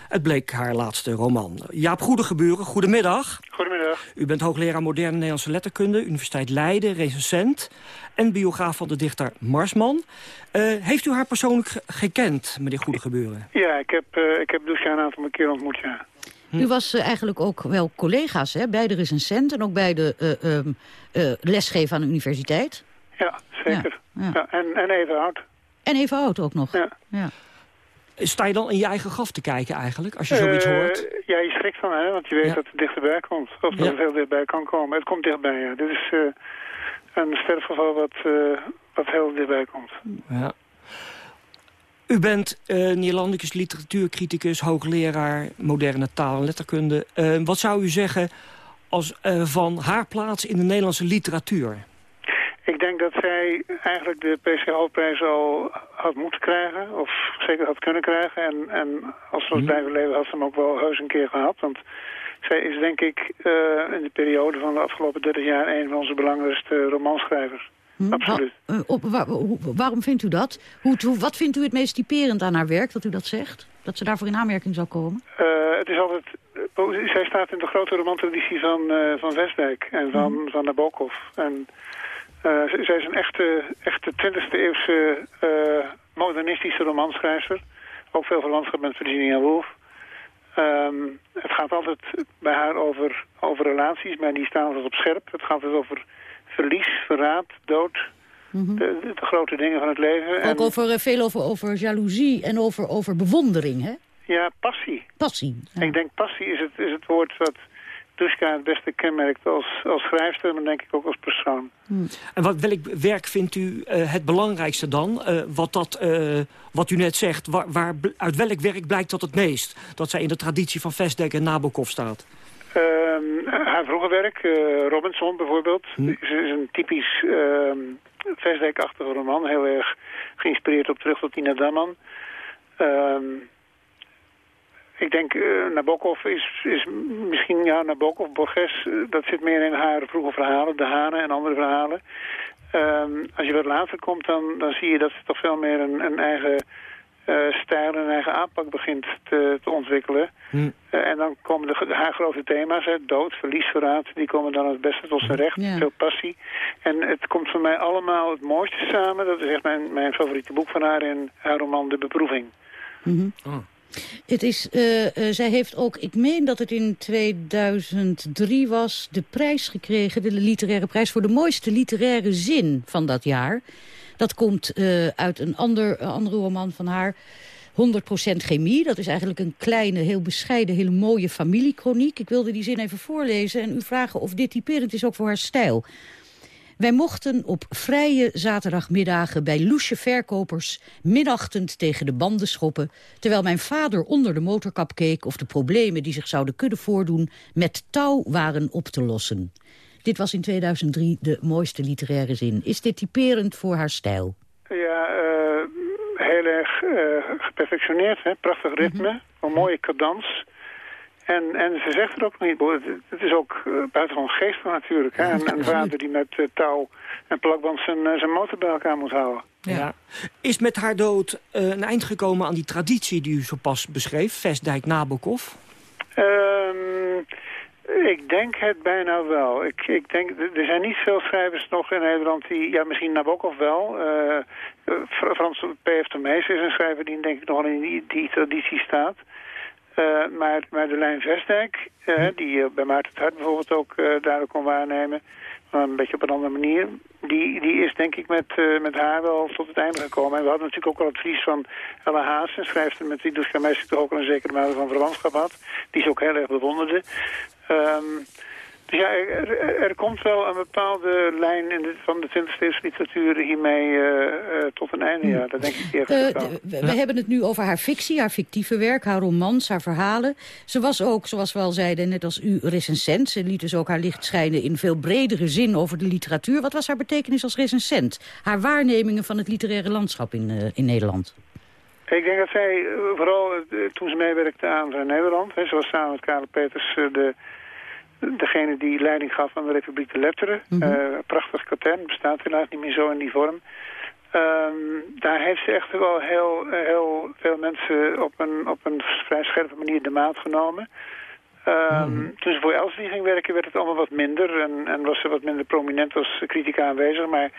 Het bleek haar laatste roman. Jaap Goedegebeuren, goedemiddag. Goedemiddag. U bent hoogleraar moderne Nederlandse letterkunde, Universiteit Leiden, recensent... en biograaf van de dichter Marsman. Eh, heeft u haar persoonlijk ge- gekend, meneer Goedegebeuren? Ja, ik heb, uh, ik heb Duska een aantal keer ontmoet, ja. U was eh, eigenlijk ook wel collega's, hè? beide recensent en ook beide eh, ehm, eh, lesgeven aan de universiteit. Ja, zeker. Ja, ja. Ja, en, en even oud. En even oud ook nog. Ja. Ja. Sta je dan in je eigen graf te kijken eigenlijk, als je zoiets hoort? Ja, je schrikt van, hè, want je weet Ja. dat het dichterbij komt. Of dat Ja. het heel dichtbij kan komen. Het komt dichtbij, ja. Dit is eh, een sterfgeval wat, eh, wat heel dichtbij komt. Ja. U bent uh, Nederlandicus, literatuurcriticus, hoogleraar moderne taal en letterkunde. Uh, wat zou u zeggen als, uh, van haar plaats in de Nederlandse literatuur? Ik denk dat zij eigenlijk de PC-hoofdprijs al had moeten krijgen. Of zeker had kunnen krijgen. En, en als ze was blijven leven had ze hem ook wel heus een keer gehad. Want zij is denk ik uh, in de periode van de afgelopen 30 jaar... een van onze belangrijkste romanschrijvers. Hm? Absoluut. Wa uh, op, wa waarom vindt u dat? Hoe, hoe, wat vindt u het meest typerend aan haar werk, dat u dat zegt? Dat ze daarvoor in aanmerking zou komen? Uh, het is altijd... zij staat in de grote romantraditie van, van Westdijk en van, hm. van Nabokov. En uh, zij is een echte, echte 20e eeuwse uh, modernistische romanschrijver. Ook veel verwantschap met Virginia Woolf. Um, het gaat altijd bij haar over, over relaties, maar die staan altijd op scherp. Het gaat altijd over verlies, verraad, dood. Mm -hmm. de, de, de, grote dingen van het leven. Ook en... over, uh, veel over, over jaloezie en over, over bewondering, hè? Ja, passie. Passie. Ja. Ik denk passie is het, is het woord wat Duska het beste kenmerkt als, als schrijfster, maar denk ik ook als persoon. Hmm. En wat, welk werk vindt u uh, het belangrijkste dan? Uh, wat, dat, uh, wat u net zegt, waar, waar, uit welk werk blijkt dat het meest? Dat zij in de traditie van Vestdek en Nabokov staat? Um, haar vroege werk, Robinson bijvoorbeeld, hmm. is, is, een typisch Vestdek-achtige roman. Heel erg geïnspireerd op terug tot Tina Damman. Um, ik denk, uh, Nabokov is, is misschien, ja, Nabokov, Borges, uh, dat zit meer in haar vroege verhalen, De Hanen en andere verhalen. Um, als je wat later komt, dan, dan zie je dat ze toch veel meer een, een eigen stijl en eigen aanpak begint te, te ontwikkelen. Hm. en dan komen de, haar grote thema's, hè, dood, verlies, verraad, die komen dan het beste tot zijn recht, ja. veel passie. En het komt voor mij allemaal het mooiste samen, dat is echt mijn, mijn favoriete boek van haar in haar roman De Beproeving. Mm -hmm. oh. Het is, uh, uh, zij heeft ook, ik meen dat het in 2003 was, de prijs gekregen, de literaire prijs voor de mooiste literaire zin van dat jaar. Dat komt uh, uit een ander, andere roman van haar, 100% chemie. Dat is eigenlijk een kleine, heel bescheiden, hele mooie familiekroniek. Ik wilde die zin even voorlezen en u vragen of dit typerend is ook voor haar stijl. Wij mochten op vrije zaterdagmiddagen bij loesje verkopers minachtend tegen de banden schoppen, terwijl mijn vader onder de motorkap keek of de problemen die zich zouden kunnen voordoen met touw waren op te lossen. Dit was in 2003 de mooiste literaire zin. Is dit typerend voor haar stijl? Ja, uh, heel erg uh, geperfectioneerd, hè? prachtig ritme, mm -hmm. een mooie cadans. En, en ze zegt het ook niet. Het is ook uh, buitengewoon geestig natuurlijk. Hè? Een, een vader die met uh, touw en plakband zijn, uh, zijn motor bij elkaar moet houden. Ja. ja. Is met haar dood een eind gekomen aan die traditie die u zo pas beschreef? Vestdijk Nabokov? Um, ik denk het bijna wel. Ik, ik denk, er zijn niet veel schrijvers nog in Nederland die... Ja, misschien Nabokov wel. Frans P.F. de Mees is een schrijver die denk ik nog in die, die traditie staat. Uh, maar, maar de lijn Vestdijk, uh, die je bij Maarten het Hart bijvoorbeeld ook duidelijk kon waarnemen, maar een beetje op een andere manier, die, die is denk ik met, met haar wel tot het einde gekomen. En we hadden natuurlijk ook al het vries van Ella Haas, een schrijfster met wie Duska Meisje toch ook al een zekere mate van verwantschap had, die ze ook heel erg bewonderde. Um, dus ja, er, er, komt wel een bepaalde lijn in de, van de 20e eeuwse literatuur hiermee uh, uh, tot een einde. Ja, dat denk ik uh, we, we hebben het nu over haar fictie, haar fictieve werk, haar romans, haar verhalen. Ze was ook, zoals we al zeiden, net als u, recensent. Ze liet dus ook haar licht schijnen in veel bredere zin over de literatuur. Wat was haar betekenis als recensent? Haar waarnemingen van het literaire landschap in, in Nederland? Ik denk dat zij, vooral toen ze meewerkte aan Nederland... Hè, ze was samen met Karel Peters de degene die leiding gaf aan de Republiek de Letteren. Mm -hmm. uh, prachtig katern, bestaat helaas niet meer zo in die vorm. Um, daar heeft ze echt wel heel, heel veel mensen op een, op een vrij scherpe manier de maat genomen. Um, mm. Toen ze voor Elsevier ging werken werd het allemaal wat minder en, en was ze wat minder prominent als critica aanwezig. Maar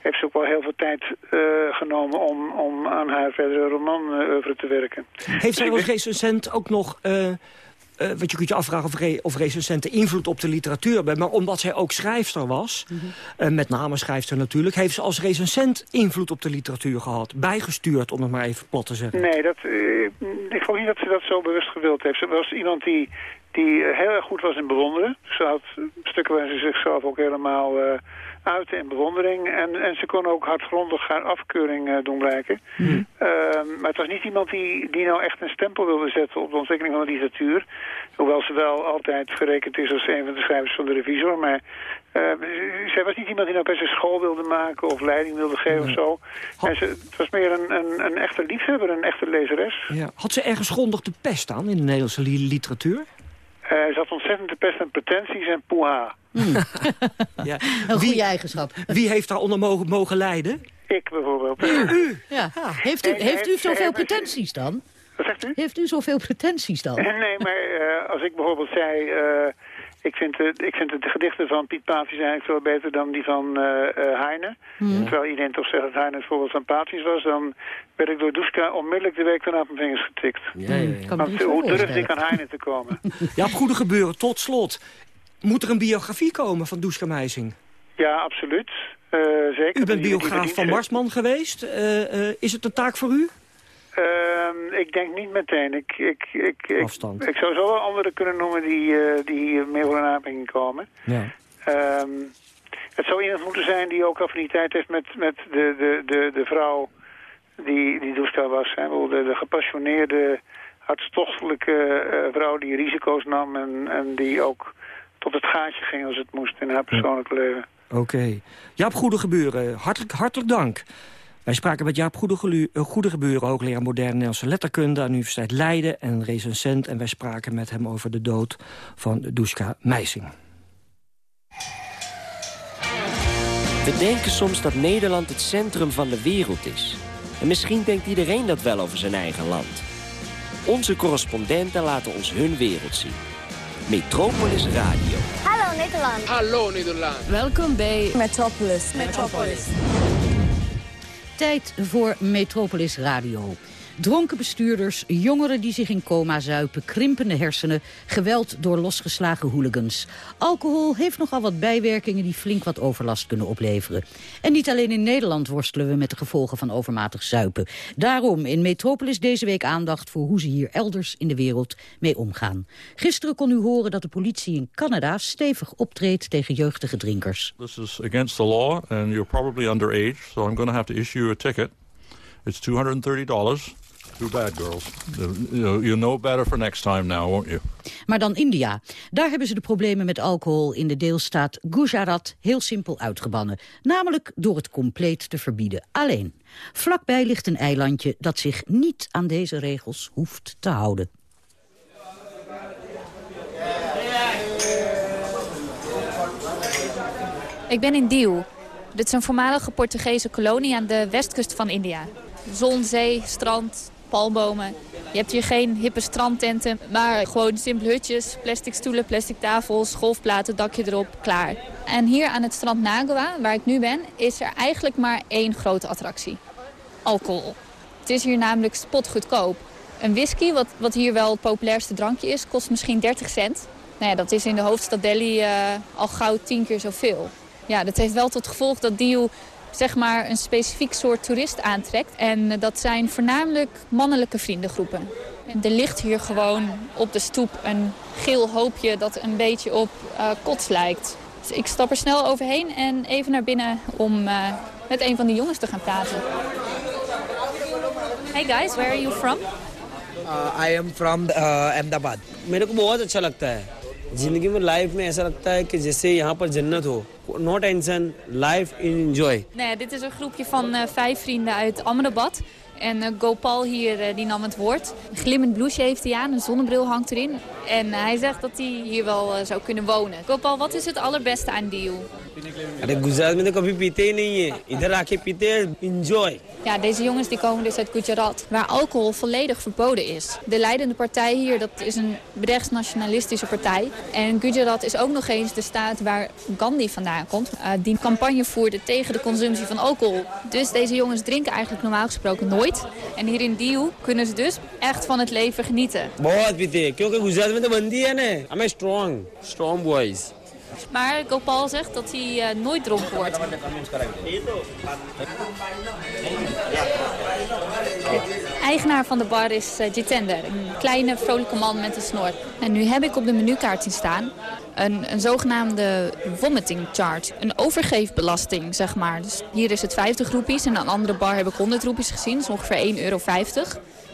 heeft ze ook wel heel veel tijd uh, genomen om, om aan haar verdere roman uh, te werken. Heeft zij als recensent ook nog... Uh want je kunt je afvragen of, re of recensenten invloed op de literatuur hebben. Maar omdat zij ook schrijfster was, mm -hmm. uh, met name schrijfster natuurlijk... heeft ze als recensent invloed op de literatuur gehad. Bijgestuurd, om het maar even plat te zeggen. Nee, dat, uh, ik geloof niet dat ze dat zo bewust gewild heeft. Ze was iemand die, die heel erg goed was in bewonderen. Ze had stukken waar ze zichzelf ook helemaal uiten in bewondering. En, en ze kon ook hardgrondig haar afkeuring eh, doen blijken. Ehm, maar het was niet iemand die, die nou echt een stempel wilde zetten op de ontwikkeling van de literatuur. Hoewel ze wel altijd gerekend is als een van de schrijvers van de revisor. Maar eh, zij was niet iemand die nou per se school wilde maken of leiding wilde geven of zo. En ze, het was meer een, een, een echte liefhebber, een echte lezeres. Ja. Had ze ergens grondig de pest aan in de Nederlandse li- literatuur? Eh, ze had ontzettend de pest aan pretenties en poeha. Ja. Een goede eigenschap. Wie heeft daar onder mogen, mogen lijden? Ik bijvoorbeeld. U? Ja. Heeft u, heeft u zoveel nee, pretenties dan? Wat zegt u? Heeft u zoveel pretenties dan? Nee, maar eh, als ik bijvoorbeeld zei... eh, ik, vind, de, ik vind de gedichten van Piet Pavius eigenlijk veel beter dan die van eh eh, Heine. Hmm. Terwijl iedereen toch zegt dat Heine het voorbeeld van Pavius was... dan werd ik door Duska onmiddellijk de week daarna op mijn vingers getikt. Ja, ja, ja. Kan me Want niet hoe durfde ik aan Heine te komen? Ja, op goede gebeuren. Tot slot. Moet er een biografie komen van Duska Meising? Ja, absoluut. Eh, zeker. U bent biograaf van. Marsman geweest. Eh, eh, is het een taak voor u? Ehm, ik denk niet meteen. Ik, ik, ik, ik, Afstand. ik zou zo wel anderen kunnen noemen die, eh, die meer voor een aanmerking komen. Ja. Ehm, het zou iemand moeten zijn die ook affiniteit heeft met, met de, de, de, de vrouw die, die was. Hè. De, de gepassioneerde, hartstochtelijke eh, vrouw die risico's nam en, en die ook tot het gaatje ging als het moest in haar persoonlijk leven. Oké. Jaap Goedegeburen, hartelijk, hartelijk dank. Wij spraken met Jaap Goedegelu- eh, Goedegeburen, hoogleraar moderne Nederlandse letterkunde aan de Universiteit Leiden en recensent. En wij spraken met hem over de dood van Duska Meising. We denken soms dat Nederland het centrum van de wereld is. En misschien denkt iedereen dat wel over zijn eigen land. Onze correspondenten laten ons hun wereld zien. Metropolis Radio. Hallo Nederland. Hallo Nederland. Welkom bij Metropolis. Metropolis. Tijd voor Metropolis Radio. Dronken bestuurders, jongeren die zich in coma zuipen, krimpende hersenen, geweld door losgeslagen hooligans. Alcohol heeft nogal wat bijwerkingen die flink wat overlast kunnen opleveren. En niet alleen in Nederland worstelen we met de gevolgen van overmatig zuipen. Daarom in Metropolis deze week aandacht voor hoe ze hier elders in de wereld mee omgaan. Gisteren kon u horen dat de politie in Canada stevig optreedt tegen jeugdige drinkers. This is against the law, and you're probably underage, so I'm going to have to issue a ticket. It's $230. Too bad, girls. You know, you know better for next time now, won't you? Maar dan India. Daar hebben ze de problemen met alcohol in de deelstaat Gujarat heel simpel uitgebannen. Namelijk door het compleet te verbieden. Alleen, vlakbij ligt een eilandje dat zich niet aan deze regels hoeft te houden. Ik ben in Diu. Dit is een voormalige Portugese kolonie aan de westkust van India. Zon, zee, strand, palmbomen. Je hebt hier geen hippe strandtenten, maar gewoon simpele hutjes, plastic stoelen, plastic tafels, golfplaten, dakje erop, klaar. En hier aan het strand Nagua, waar ik nu ben, is er eigenlijk maar één grote attractie. Alcohol. Het is hier namelijk spotgoedkoop. Een whisky, wat, wat hier wel het populairste drankje is, kost misschien 30 cent. Nou ja, dat is in de hoofdstad Delhi eh, al gauw tien keer zoveel. Ja, dat heeft wel tot gevolg dat Diu zeg maar een specifiek soort toerist aantrekt. En eh, dat zijn voornamelijk mannelijke vriendengroepen. Er ligt hier gewoon op de stoep een geel hoopje dat een beetje op eh, uh, kots lijkt. Dus ik stap er snel overheen en even naar binnen om eh, met een van de jongens te gaan praten. Hey guys, where are you from? Uh, I am from uh, Ahmedabad. Mera ko bahut acha lagta. जिंदगी में लाइफ में ऐसा लगता है कि जैसे यहाँ पर जन्नत हो no tension life enjoy Nee, dit is een groepje van eh, vijf vrienden uit Ahmedabad. En eh, Gopal hier, eh, die nam het woord. Een glimmend blouseje heeft hij aan, een zonnebril hangt erin. En eh, hij zegt dat hij hier wel eh, zou kunnen wonen. Gopal, wat is het allerbeste aan Diu? अरे गुजरात में तो कभी पीते ही नहीं है इधर आके पीते हैं enjoy Ja, deze jongens die komen dus uit Gujarat, waar alcohol volledig verboden is. De leidende partij hier, dat is een rechtsnationalistische partij. En Gujarat is ook nog eens de staat waar Gandhi vandaan komt. eh, die campagne voerde tegen de consumptie van alcohol. Dus deze jongens drinken eigenlijk normaal gesproken nooit. En hier in Diu kunnen ze dus echt van het leven genieten. बहुत पीते हैं क्योंकि गुजरात में तो बंदी है ना हमें strong strong boys Maar Gopal zegt dat hij eh, nooit dronken wordt. eigenaar van de bar is uh, Jitender, een kleine vrolijke man met een snor. En nu heb ik op de menukaart zien staan een, een zogenaamde vomiting charge. Een overgeefbelasting, zeg maar. Dus hier is het 50 roepies en aan een andere bar heb ik 100 roepies gezien. Dat is ongeveer 1,50 euro.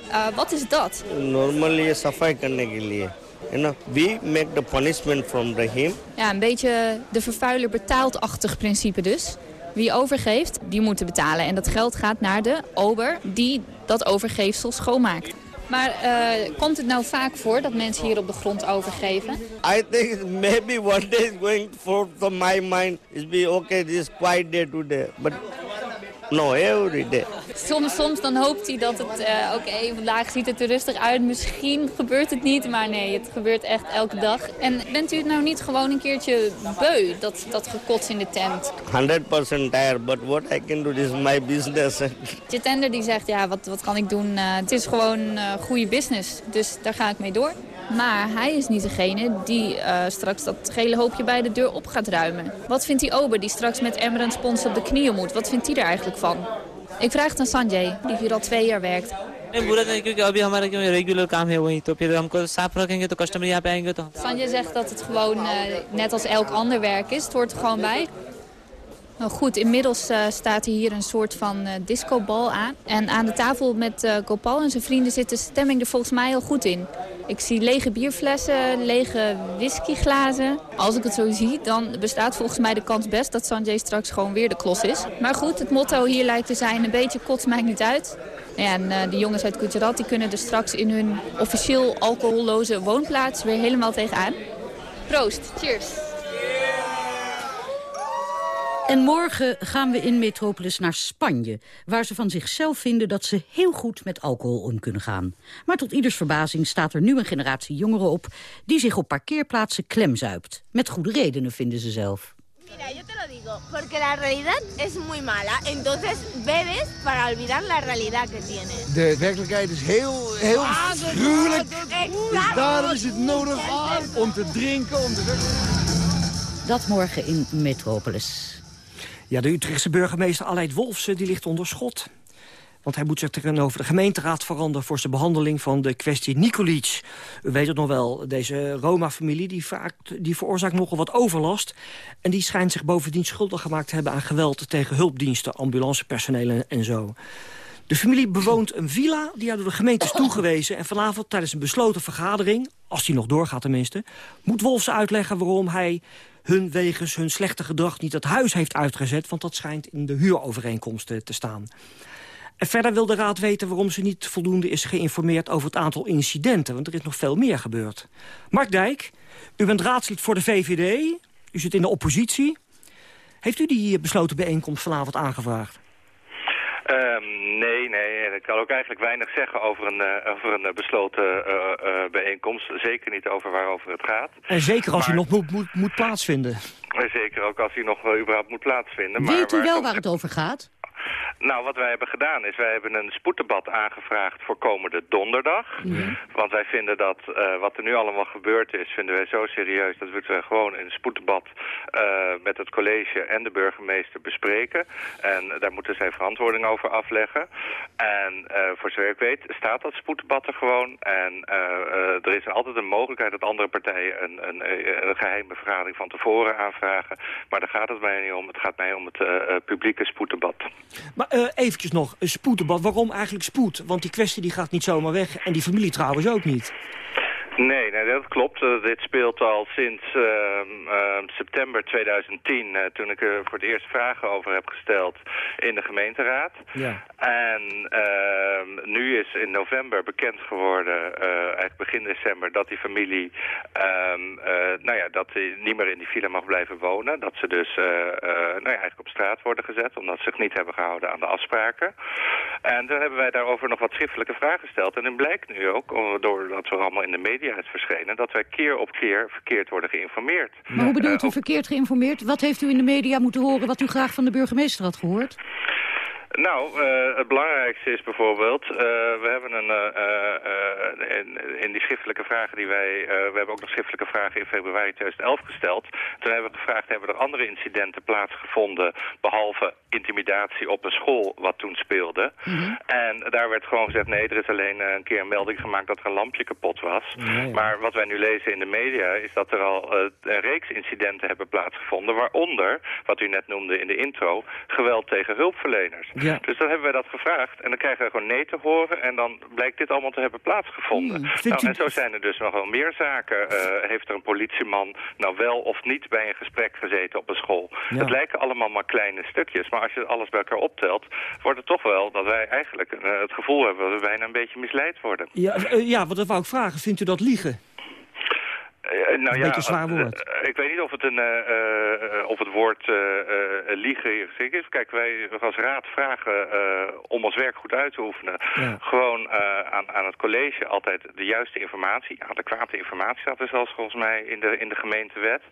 Uh, wat is dat? Normally safai karne ke liye. You we make the punishment from the him. Ja, een beetje de vervuiler betaalt-achtig principe dus. Wie overgeeft, die moeten betalen. En dat geld gaat naar de ober die dat overgeefsel schoonmaakt. Maar uh, komt het nou vaak voor dat mensen hier op de grond overgeven? I think maybe one day is going for my mind is be okay, this is quiet day today. But no, every day. Soms, soms dan hoopt hij dat het, uh, oké, vandaag ziet het er rustig uit. Misschien gebeurt het niet, maar nee, het gebeurt echt elke dag. En bent u het nou niet gewoon een keertje beu, dat, dat gekots in de tent? 100% tired, but what I can do is my business. Je tender die zegt, ja, wat, wat kan ik doen? Uh, het is gewoon uh, goede business, dus daar ga ik mee door. Maar hij is niet degene die uh, straks dat gele hoopje bij de deur op gaat ruimen. Wat vindt die ober die straks met emmer en spons op de knieën moet? Wat vindt hij er eigenlijk van? Ik vraag het aan Sanjay, die hier al twee jaar werkt. Sanjay zegt dat het gewoon uh, net als elk ander werk is. Het hoort er gewoon bij. Nou goed, inmiddels uh, staat hier een soort van uh, discobal aan. En aan de tafel met uh, Gopal en zijn vrienden zit de stemming er volgens mij al goed in. Ik zie lege bierflessen, lege whiskyglazen. Als ik het zo zie, dan bestaat volgens mij de kans best dat Sanjay straks gewoon weer de klos is. Maar goed, het motto hier lijkt te zijn, een beetje kots maakt niet uit. En uh, de jongens uit Gujarat die kunnen er straks in hun officieel alcoholloze woonplaats weer helemaal tegenaan. Proost, cheers. En morgen gaan we in Metropolis naar Spanje... waar ze van zichzelf vinden dat ze heel goed met alcohol om kunnen gaan. Maar tot ieders verbazing staat er nu een generatie jongeren op... die zich op parkeerplaatsen klemzuipt. Met goede redenen, vinden ze zelf. Mira, yo te lo digo, porque la realidad es muy mala. Entonces bebes para olvidar la realidad que tienes. De werkelijkheid is heel, heel gruwelijk. Dus daarom is het nodig om te drinken, om te... Dat morgen in Metropolis. Ja, de Utrechtse burgemeester Aleid Wolfsen die ligt onder schot. Want hij moet zich tegenover de gemeenteraad veranderen... voor zijn behandeling van de kwestie Nikolic. U weet het nog wel, deze Roma-familie die, die veroorzaakt nogal wat overlast. En die schijnt zich bovendien schuldig gemaakt te hebben... aan geweld tegen hulpdiensten, ambulancepersoneel en zo. De familie bewoont een villa die haar door de gemeente is toegewezen... en vanavond tijdens een besloten vergadering, als die nog doorgaat tenminste... moet Wolfsen uitleggen waarom hij hun wegens hun slechte gedrag niet het huis heeft uitgezet... want dat schijnt in de huurovereenkomsten te staan. En verder wil de Raad weten waarom ze niet voldoende is geïnformeerd... over het aantal incidenten, want er is nog veel meer gebeurd. Mark Dijk, u bent raadslid voor de VVD, u zit in de oppositie. Heeft u die besloten bijeenkomst vanavond aangevraagd? Um, nee, nee. En ik kan ook eigenlijk weinig zeggen over een, uh, over een besloten uh, uh, bijeenkomst. Zeker niet over waarover het gaat. En zeker als maar... hij nog moet, moet, moet plaatsvinden. Zeker ook als hij nog überhaupt moet plaatsvinden. Weet maar u wel waar het over gaat? Nou, wat wij hebben gedaan is, wij hebben een spoeddebat aangevraagd voor komende donderdag. Mhm. Want wij vinden dat uh, wat er nu allemaal gebeurd is, vinden wij zo serieus dat we het gewoon in een spoeddebat uh, met het college en de burgemeester bespreken. En daar moeten zij verantwoording over afleggen. En uh, voor zover ik weet staat dat spoeddebat er gewoon. En er is altijd een mogelijkheid dat andere partijen een, een, een geheime vergadering van tevoren aanvragen. Maar daar gaat het mij niet om. Het gaat mij om het publieke spoeddebat. Maar uh, eventjes nog, een spoeddebat. Waarom eigenlijk spoed? Want die kwestie die gaat niet zomaar weg. En die familie trouwens ook niet. Nee, nee, dat klopt. Uh, dit speelt al sinds uh, uh, september 2010, uh, toen ik er voor het eerst vragen over heb gesteld in de gemeenteraad. Ja. En ehm, nu is in november bekend geworden, eigenlijk begin december, dat die familie ehm, nou ja, dat die niet meer in die villa mag blijven wonen. Dat ze dus nou ja, eigenlijk op straat worden gezet, omdat ze zich niet hebben gehouden aan de afspraken. En toen hebben wij daarover nog wat schriftelijke vragen gesteld. En het blijkt nu ook, doordat we allemaal in de media is verschenen... dat wij keer op keer verkeerd worden geïnformeerd. Maar hoe bedoelt u uh, verkeerd geïnformeerd? Wat heeft u in de media moeten horen wat u graag van de burgemeester had gehoord? Nou, uh, het belangrijkste is bijvoorbeeld, uh, we hebben een, uh, die schriftelijke vragen die wij, we hebben ook nog schriftelijke vragen in februari 2011 gesteld. Toen hebben we gevraagd, hebben er andere incidenten plaatsgevonden... behalve intimidatie op een school, wat toen speelde. En daar werd gewoon gezegd, nee, er is alleen eh, een keer een melding gemaakt... dat er een lampje kapot was. Maar wat wij nu lezen in de media is dat er al eh, een reeks incidenten hebben plaatsgevonden... waaronder, wat u net noemde in de intro, geweld tegen hulpverleners. Ja. Dus dan hebben wij dat gevraagd en dan krijgen we gewoon nee te horen... en dan blijkt dit allemaal te hebben plaatsgevonden. Nou, u- en zo zijn er dus nog wel meer zaken. Eh, heeft er een politieman nou wel of niet bij een gesprek gezeten op een school? Ja. Het lijken allemaal maar kleine stukjes, maar als je alles bij elkaar optelt... wordt het toch wel dat wij eigenlijk eh, het gevoel hebben... dat we bijna een beetje misleid worden. Ja, eh, ja, wat dat wou ik vragen. Vindt u dat liegen? Eh, nou Een ja, beetje zwaar eh, woord. ik weet niet of het, een, eh, of het woord liegen is. Kijk, wij als raad vragen om ons werk goed uit te oefenen. Ja. Gewoon aan, aan het college altijd de juiste informatie, adequate informatie staat er zelfs volgens mij in de, in de gemeentewet.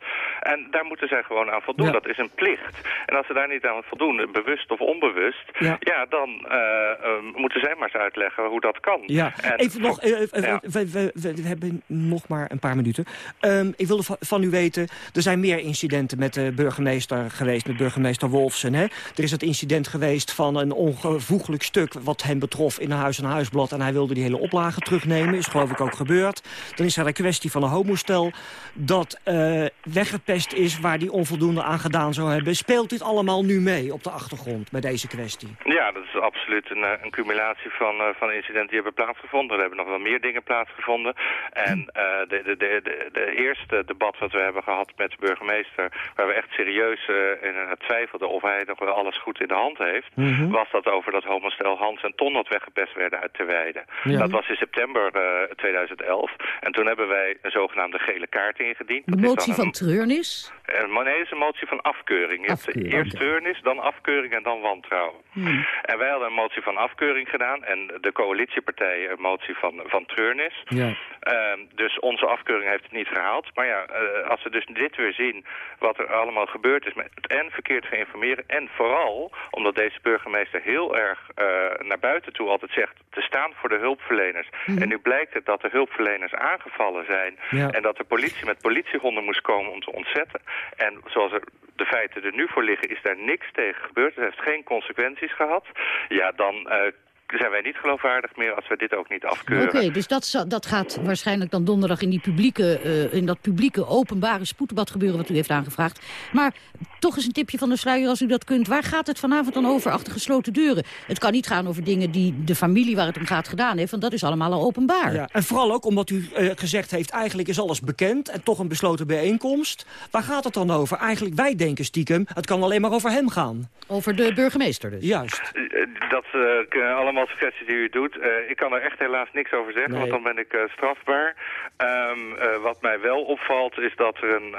En daar moeten zij gewoon aan voldoen. Ja. Dat is een plicht. En als ze daar niet aan voldoen, bewust of onbewust, Ja. ja, dan eh, eh, moeten zij maar eens uitleggen hoe dat kan. Ja, En even nog, Ja. we, we, we, we hebben nog maar een paar minuten. Ehm, ik wilde va- van u weten, er zijn meer incidenten met de burgemeester geweest, met burgemeester Wolfsen. Hè? Er is het incident geweest van een ongevoeglijk stuk wat hem betrof in een huis en huisblad. En hij wilde die hele oplage terugnemen, is geloof ik ook gebeurd. Dan is er een kwestie van een homostel dat eh, weggepest is waar die onvoldoende aan gedaan zou hebben. Speelt dit allemaal nu mee op de achtergrond bij deze kwestie? Ja, dat is absoluut een, eh, een cumulatie van, eh, van incidenten die hebben plaatsgevonden. Er hebben nog wel meer dingen plaatsgevonden. En eh, de, de, de, de, eerste debat wat we hebben gehad met de burgemeester... waar we echt serieus eh, in, eh, twijfelden of hij nog wel alles goed in de hand heeft... Mhm. was dat over dat homostel Hans en Ton dat weggepest werden uit Terweide. Ja. Dat was in september eh, 2011. En toen hebben wij een zogenaamde gele kaart ingediend. De Dat is dan motie een- van treurnis. eh, maar nee, het is een motie van afkeuring. Je hebt Afkeuring, eerst treurnis, dan afkeuring en dan wantrouwen. Hmm. En wij hadden een motie van afkeuring gedaan en de coalitiepartijen een motie van, van treurnis. Ja. Ehm, dus onze afkeuring heeft het niet gehaald. Maar ja, eh, als we dus dit weer zien, wat er allemaal gebeurd is... met en verkeerd geïnformeren... en vooral omdat deze burgemeester heel erg eh, naar buiten toe altijd zegt... te staan voor de hulpverleners. En nu blijkt het dat de hulpverleners aangevallen zijn... Ja. en dat de politie met politiehonden moest komen om te ontzetten. En zoals er de feiten er nu voor liggen, is daar niks tegen gebeurd. Het heeft geen consequenties gehad. Ja, dan... eh, zijn wij niet geloofwaardig meer als we dit ook niet afkeuren. Oké, dus dat, dat gaat waarschijnlijk dan donderdag in, die publieke, eh, in dat publieke openbare spoeddebat gebeuren wat u heeft aangevraagd. Maar toch eens een tipje van de sluier als u dat kunt. Waar gaat het vanavond dan over achter gesloten deuren? Het kan niet gaan over dingen die de familie waar het om gaat gedaan heeft, want dat is allemaal al openbaar. Ja, en vooral ook omdat u eh, gezegd heeft, eigenlijk is alles bekend... en toch een besloten bijeenkomst. Waar gaat het dan over? Eigenlijk, wij denken stiekem, het kan alleen maar over hem gaan. Over de burgemeester dus. Juist. Eh, Dat eh, kunnen allemaal suggesties die u doet. Eh, ik kan er echt helaas niks over zeggen, Nee. want dan ben ik eh, strafbaar. Ehm, eh, wat mij wel opvalt is dat er een,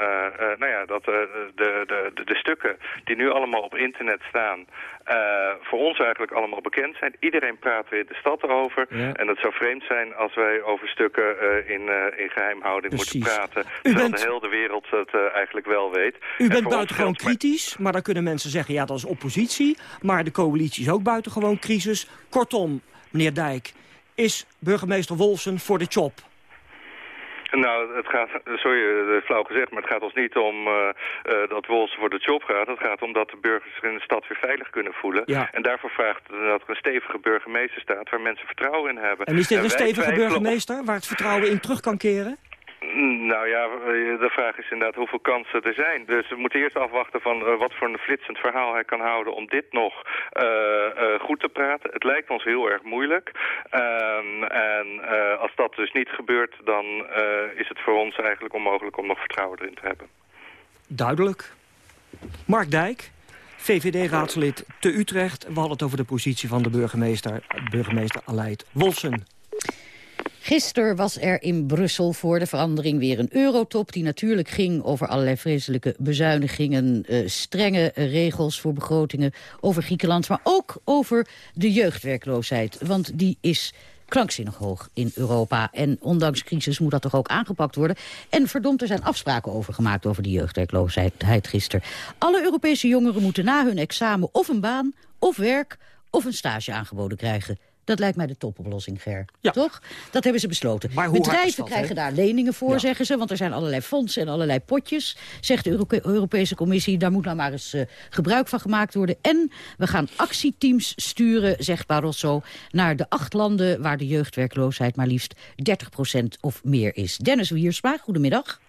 nou ja, dat de, de, de, de stukken die nu allemaal op internet staan, eh, voor ons eigenlijk allemaal bekend zijn. Iedereen praat er in de stad over. Ja. En het zou vreemd zijn als wij over stukken eh, in, eh, in geheimhouding moeten praten. Terwijl bent- de hele wereld het eigenlijk wel weet. U En bent buitengewoon geldt- kritisch, maar dan kunnen mensen zeggen... ja, dat is oppositie, maar de coalitie is ook buitengewoon crisis. Kortom, meneer Dijk, is burgemeester Wolfsen voor de chop? Nou, het gaat, sorry, eh, flauw gezegd, maar het gaat ons niet om eh, eh, dat Wolfsen voor de job gaat. Het gaat om dat de burgers zich in de stad weer veilig kunnen voelen. Ja. En daarvoor vraagt dat er een stevige burgemeester staat waar mensen vertrouwen in hebben. En is dit een stevige burgemeester waar het vertrouwen in terug kan keren? Nou ja, eh, de vraag is inderdaad hoeveel kansen er zijn. Dus we moeten eerst afwachten van eh, wat voor een flitsend verhaal hij kan houden om dit nog eh, goed te praten. Het lijkt ons heel erg moeilijk. Ehm, en als dat dus niet gebeurt, dan is het voor ons eigenlijk onmogelijk om nog vertrouwen erin te hebben. Duidelijk. Mark Dijk, VVD-raadslid te Utrecht. We hadden het over de positie van de burgemeester, burgemeester Aleid Wolfsen. Gisteren was er in Brussel voor de verandering weer een eurotop... die natuurlijk ging over allerlei vreselijke bezuinigingen... eh, strenge regels voor begrotingen over Griekenland... maar ook over de jeugdwerkloosheid, want die is krankzinnig hoog in Europa. En ondanks crisis moet dat toch ook aangepakt worden. En verdomd, er zijn afspraken over gemaakt over die jeugdwerkloosheid gisteren. Alle Europese jongeren moeten na hun examen of een baan, of werk, of een stage aangeboden krijgen. Dat lijkt mij de topoplossing, Ger. Toch? Dat hebben ze besloten. Bedrijven dat, krijgen daar leningen voor, Ja. zeggen ze. Want er zijn allerlei fondsen en allerlei potjes. Zegt de Europe- Europese Commissie, daar moet nou maar eens eh, gebruik van gemaakt worden. En we gaan actieteams sturen, zegt Barroso... naar de acht landen waar de jeugdwerkloosheid maar liefst 30% of meer is. Dennis Wiersma, goedemiddag.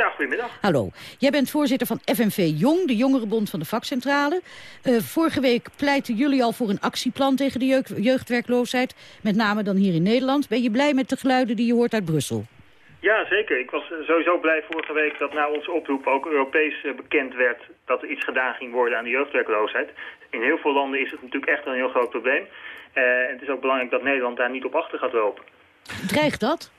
Ja, goedemiddag. Hallo. Jij bent voorzitter van FNV Jong, de jongerenbond van de vakcentrale. Eh, vorige week pleiten jullie al voor een actieplan tegen de jeugd- jeugdwerkloosheid. Met name dan hier in Nederland. Ben je blij met de geluiden die je hoort uit Brussel? Ja, zeker. Ik was eh, sowieso blij vorige week dat na onze oproep ook Europees eh, bekend werd dat er iets gedaan ging worden aan de jeugdwerkloosheid. In heel veel landen is het natuurlijk echt een heel groot probleem. En het is ook belangrijk dat Nederland daar niet op achter gaat lopen. Dreigt dat?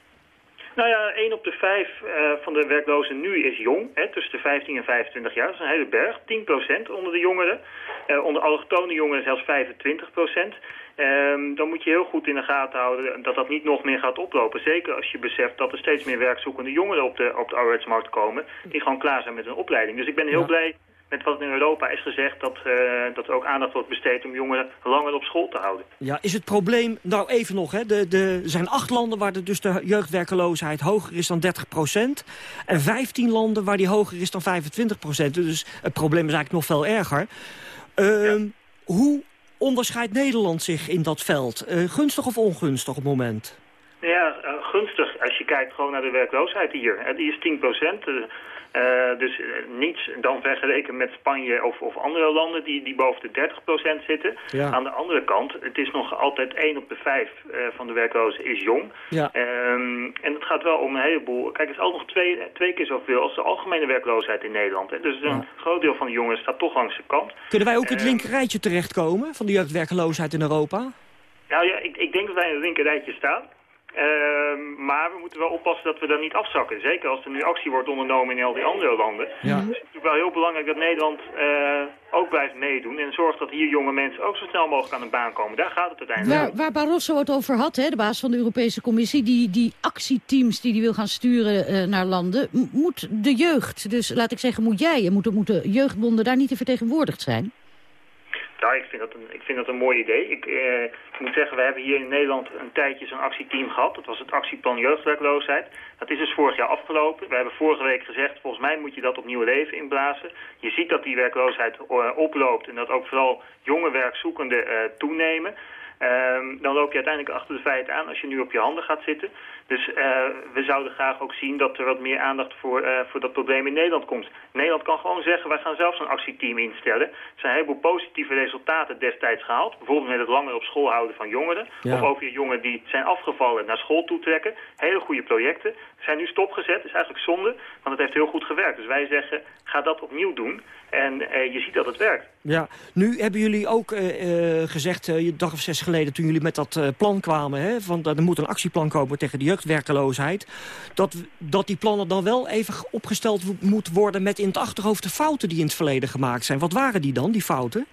Nou ja, 1 op de 5 eh, van de werklozen nu is jong, hè, tussen de 15 en 25 jaar. Dat is een hele berg, 10% onder de jongeren. Eh, onder allochtone jongeren zelfs 25%. Ehm, dan moet je heel goed in de gaten houden dat dat niet nog meer gaat oplopen. Zeker als je beseft dat er steeds meer werkzoekende jongeren op de, op de arbeidsmarkt komen... die gewoon klaar zijn met een opleiding. Dus ik ben heel blij met wat in Europa is gezegd... Dat, eh, dat er ook aandacht wordt besteed om jongeren langer op school te houden. Ja, is het probleem, nou even nog, hè, de, de, er zijn acht landen waar de, dus de jeugdwerkeloosheid hoger is dan 30% En 15 landen waar die hoger is dan 25% Dus het probleem is eigenlijk nog veel erger. Ehm, Hoe onderscheidt Nederland zich in dat veld? Eh, gunstig of ongunstig op het moment? Ja, eh, gunstig als je kijkt gewoon naar de werkloosheid hier. Die is 10 procent. Dus eh, niets dan vergeleken met Spanje of, of andere landen die, die boven de 30 procent zitten. Ja. Aan de andere kant, het is nog altijd 1 op de 5 eh, van de werklozen is jong. Ja. Ehm, en het gaat wel om een heleboel... Kijk, het is ook nog twee, twee keer zoveel als de algemene werkloosheid in Nederland. Hè. Dus een groot deel van de jongeren staat toch langs de kant. Kunnen wij ook het Eh, linkerrijtje terechtkomen van de jeugdwerkeloosheid in Europa? Nou ja, ik, ik denk dat wij in het linkerrijtje staan. Ehm, maar we moeten wel oppassen dat we daar niet afzakken. Zeker als er nu actie wordt ondernomen in al die andere landen. Ja. Dus het is natuurlijk wel heel belangrijk dat Nederland eh, ook blijft meedoen. En zorgt dat hier jonge mensen ook zo snel mogelijk aan de baan komen. Daar gaat het uiteindelijk Waar, om. waar Barroso het over had, hè, de baas van de Europese Commissie... die, die actieteams die hij wil gaan sturen eh, naar landen... moet de jeugd, dus laat ik zeggen, moet jij... en moeten, moeten jeugdbonden daar niet in vertegenwoordigd zijn? Ja, ik vind dat een, ik vind dat een mooi idee. Ik, eh, ik moet zeggen, we hebben hier in Nederland een tijdje zo'n actieteam gehad. Dat was het actieplan jeugdwerkloosheid. Dat is dus vorig jaar afgelopen. We hebben vorige week gezegd, volgens mij moet je dat opnieuw leven inblazen. Je ziet dat die werkloosheid eh, oploopt en dat ook vooral jonge werkzoekenden eh, toenemen. Ehm, dan loop je uiteindelijk achter de feiten aan als je nu op je handen gaat zitten. Dus eh, we zouden graag ook zien dat er wat meer aandacht voor, eh, voor dat probleem in Nederland komt. Nederland kan gewoon zeggen, wij gaan zelf zo'n actieteam instellen. Er zijn een heleboel positieve resultaten destijds gehaald. Bijvoorbeeld met het langer op school houden van jongeren. Ja. Of weer jongeren die zijn afgevallen naar school toetrekken. Hele goede projecten. Zijn nu stopgezet. is eigenlijk zonde, want het heeft heel goed gewerkt. Dus wij zeggen, ga dat opnieuw doen. En eh, je ziet dat het werkt. Ja, nu hebben jullie ook gezegd, een dag of zes geleden... toen jullie met dat eh, plan kwamen, hè, van, dat er moet een actieplan komen tegen de jeugdwerkeloosheid... Dat, dat die plannen dan wel even opgesteld moet worden... met in het achterhoofd de fouten die in het verleden gemaakt zijn. Wat waren die dan, die fouten?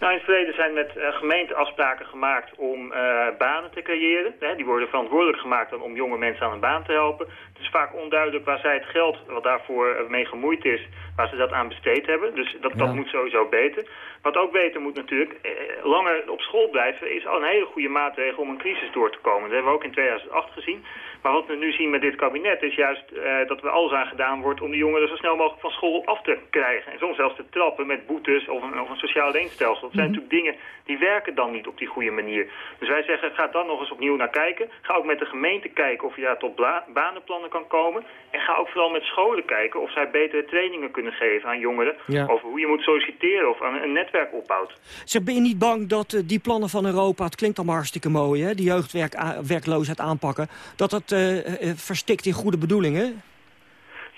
Nou, in het verleden zijn met uh, gemeenten afspraken gemaakt om uh, banen te creëren. Hè, die worden verantwoordelijk gemaakt dan om jonge mensen aan een baan te helpen. Het is vaak onduidelijk waar zij het geld wat daarvoor uh, mee gemoeid is, waar ze dat aan besteed hebben. Dus dat, Ja. dat moet sowieso beter. Wat ook beter moet natuurlijk, eh, langer op school blijven is al een hele goede maatregel om een crisis door te komen. Dat hebben we ook in 2008 gezien. Maar wat we nu zien met dit kabinet is juist uh, dat er alles aan gedaan wordt om de jongeren zo snel mogelijk van school af te krijgen. En soms zelfs te trappen met boetes of een, of een sociaal leenstelsel. Dat zijn natuurlijk dingen die werken dan niet op die goede manier. Dus wij zeggen, ga dan nog eens opnieuw naar kijken. Ga ook met de gemeente kijken of je daar tot banenplannen kan komen. En ga ook vooral met scholen kijken of zij betere trainingen kunnen geven aan jongeren. Ja. Over hoe je moet solliciteren of aan een netwerk opbouwt. Zeg, ben je niet bang dat uh, die plannen van Europa, het klinkt allemaal hartstikke mooi, hè, die jeugdwerkloosheid aanpakken, dat dat uh, verstikt in goede bedoelingen?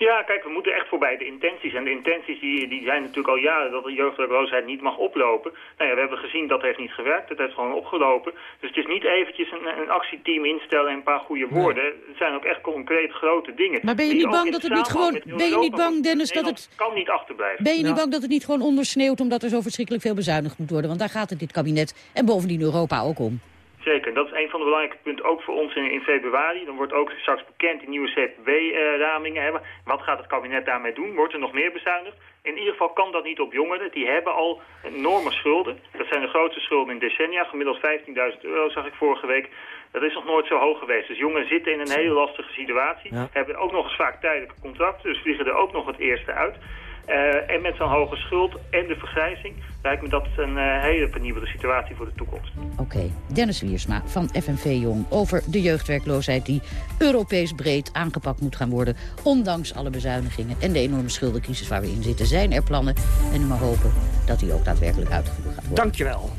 Ja, kijk, we moeten echt voorbij de intenties. En de intenties die, die zijn natuurlijk al jaren dat de jeugdwerkloosheid niet mag oplopen. Nou ja, we hebben gezien dat heeft niet gewerkt. Het heeft gewoon opgelopen. Dus het is niet eventjes een, een actieteam instellen en een paar goede woorden. Nee. Het zijn ook echt concreet grote dingen. Maar ben je niet bang dat het niet gewoon... Ben je niet bang, Dennis, dat het... kan niet achterblijven. Ben je niet bang dat het niet gewoon ondersneeuwt omdat er zo verschrikkelijk veel bezuinigd moet worden? Want daar gaat het dit kabinet en bovendien Europa ook om. Zeker, dat is een van de belangrijke punten ook voor ons in, in februari. Dan wordt ook straks bekend die nieuwe CPW-ramingen hebben. Wat gaat het kabinet daarmee doen? Wordt er nog meer bezuinigd? In ieder geval kan dat niet op jongeren. Die hebben al enorme schulden. Dat zijn de grootste schulden in decennia. Gemiddeld 15.000 euro zag ik vorige week. Dat is nog nooit zo hoog geweest. Dus jongeren zitten in een hele lastige situatie. Hebben ook nog eens vaak tijdelijke contracten. Dus vliegen er ook nog het eerste uit. Uh, en met zo'n hoge schuld en de vergrijzing lijkt me dat een uh, hele penibele situatie voor de toekomst. Oké, okay. Dennis Wiersma van FNV Jong over de jeugdwerkloosheid die Europees breed aangepakt moet gaan worden. Ondanks alle bezuinigingen en de enorme schuldencrisis waar we in zitten zijn er plannen. En mag hopen dat die ook daadwerkelijk uitgevoerd gaat worden. Dankjewel.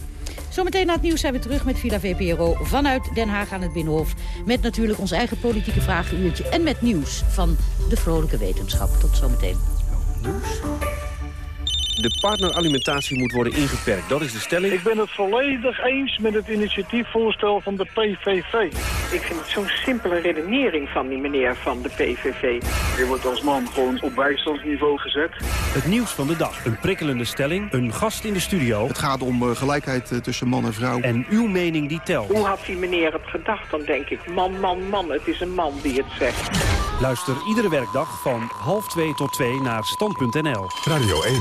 Zometeen na het nieuws zijn we terug met Villa VPRO vanuit Den Haag aan het Binnenhof. Met natuurlijk ons eigen politieke vragenuurtje en met nieuws van de vrolijke wetenschap. Tot zometeen nieuws. De partneralimentatie moet worden ingeperkt, dat is de stelling. Ik ben het volledig eens met het initiatiefvoorstel van de PVV. Ik vind het zo'n simpele redenering van die meneer van de PVV. Je wordt als man gewoon op bijstandsniveau gezet. Het nieuws van de dag. Een prikkelende stelling, een gast in de studio. Het gaat om uh, gelijkheid uh, tussen man en vrouw. En uw mening die telt. Hoe had die meneer het gedacht? Dan denk ik, man, man, man, het is een man die het zegt. Luister iedere werkdag van half twee tot twee naar stand.nl. Radio 1.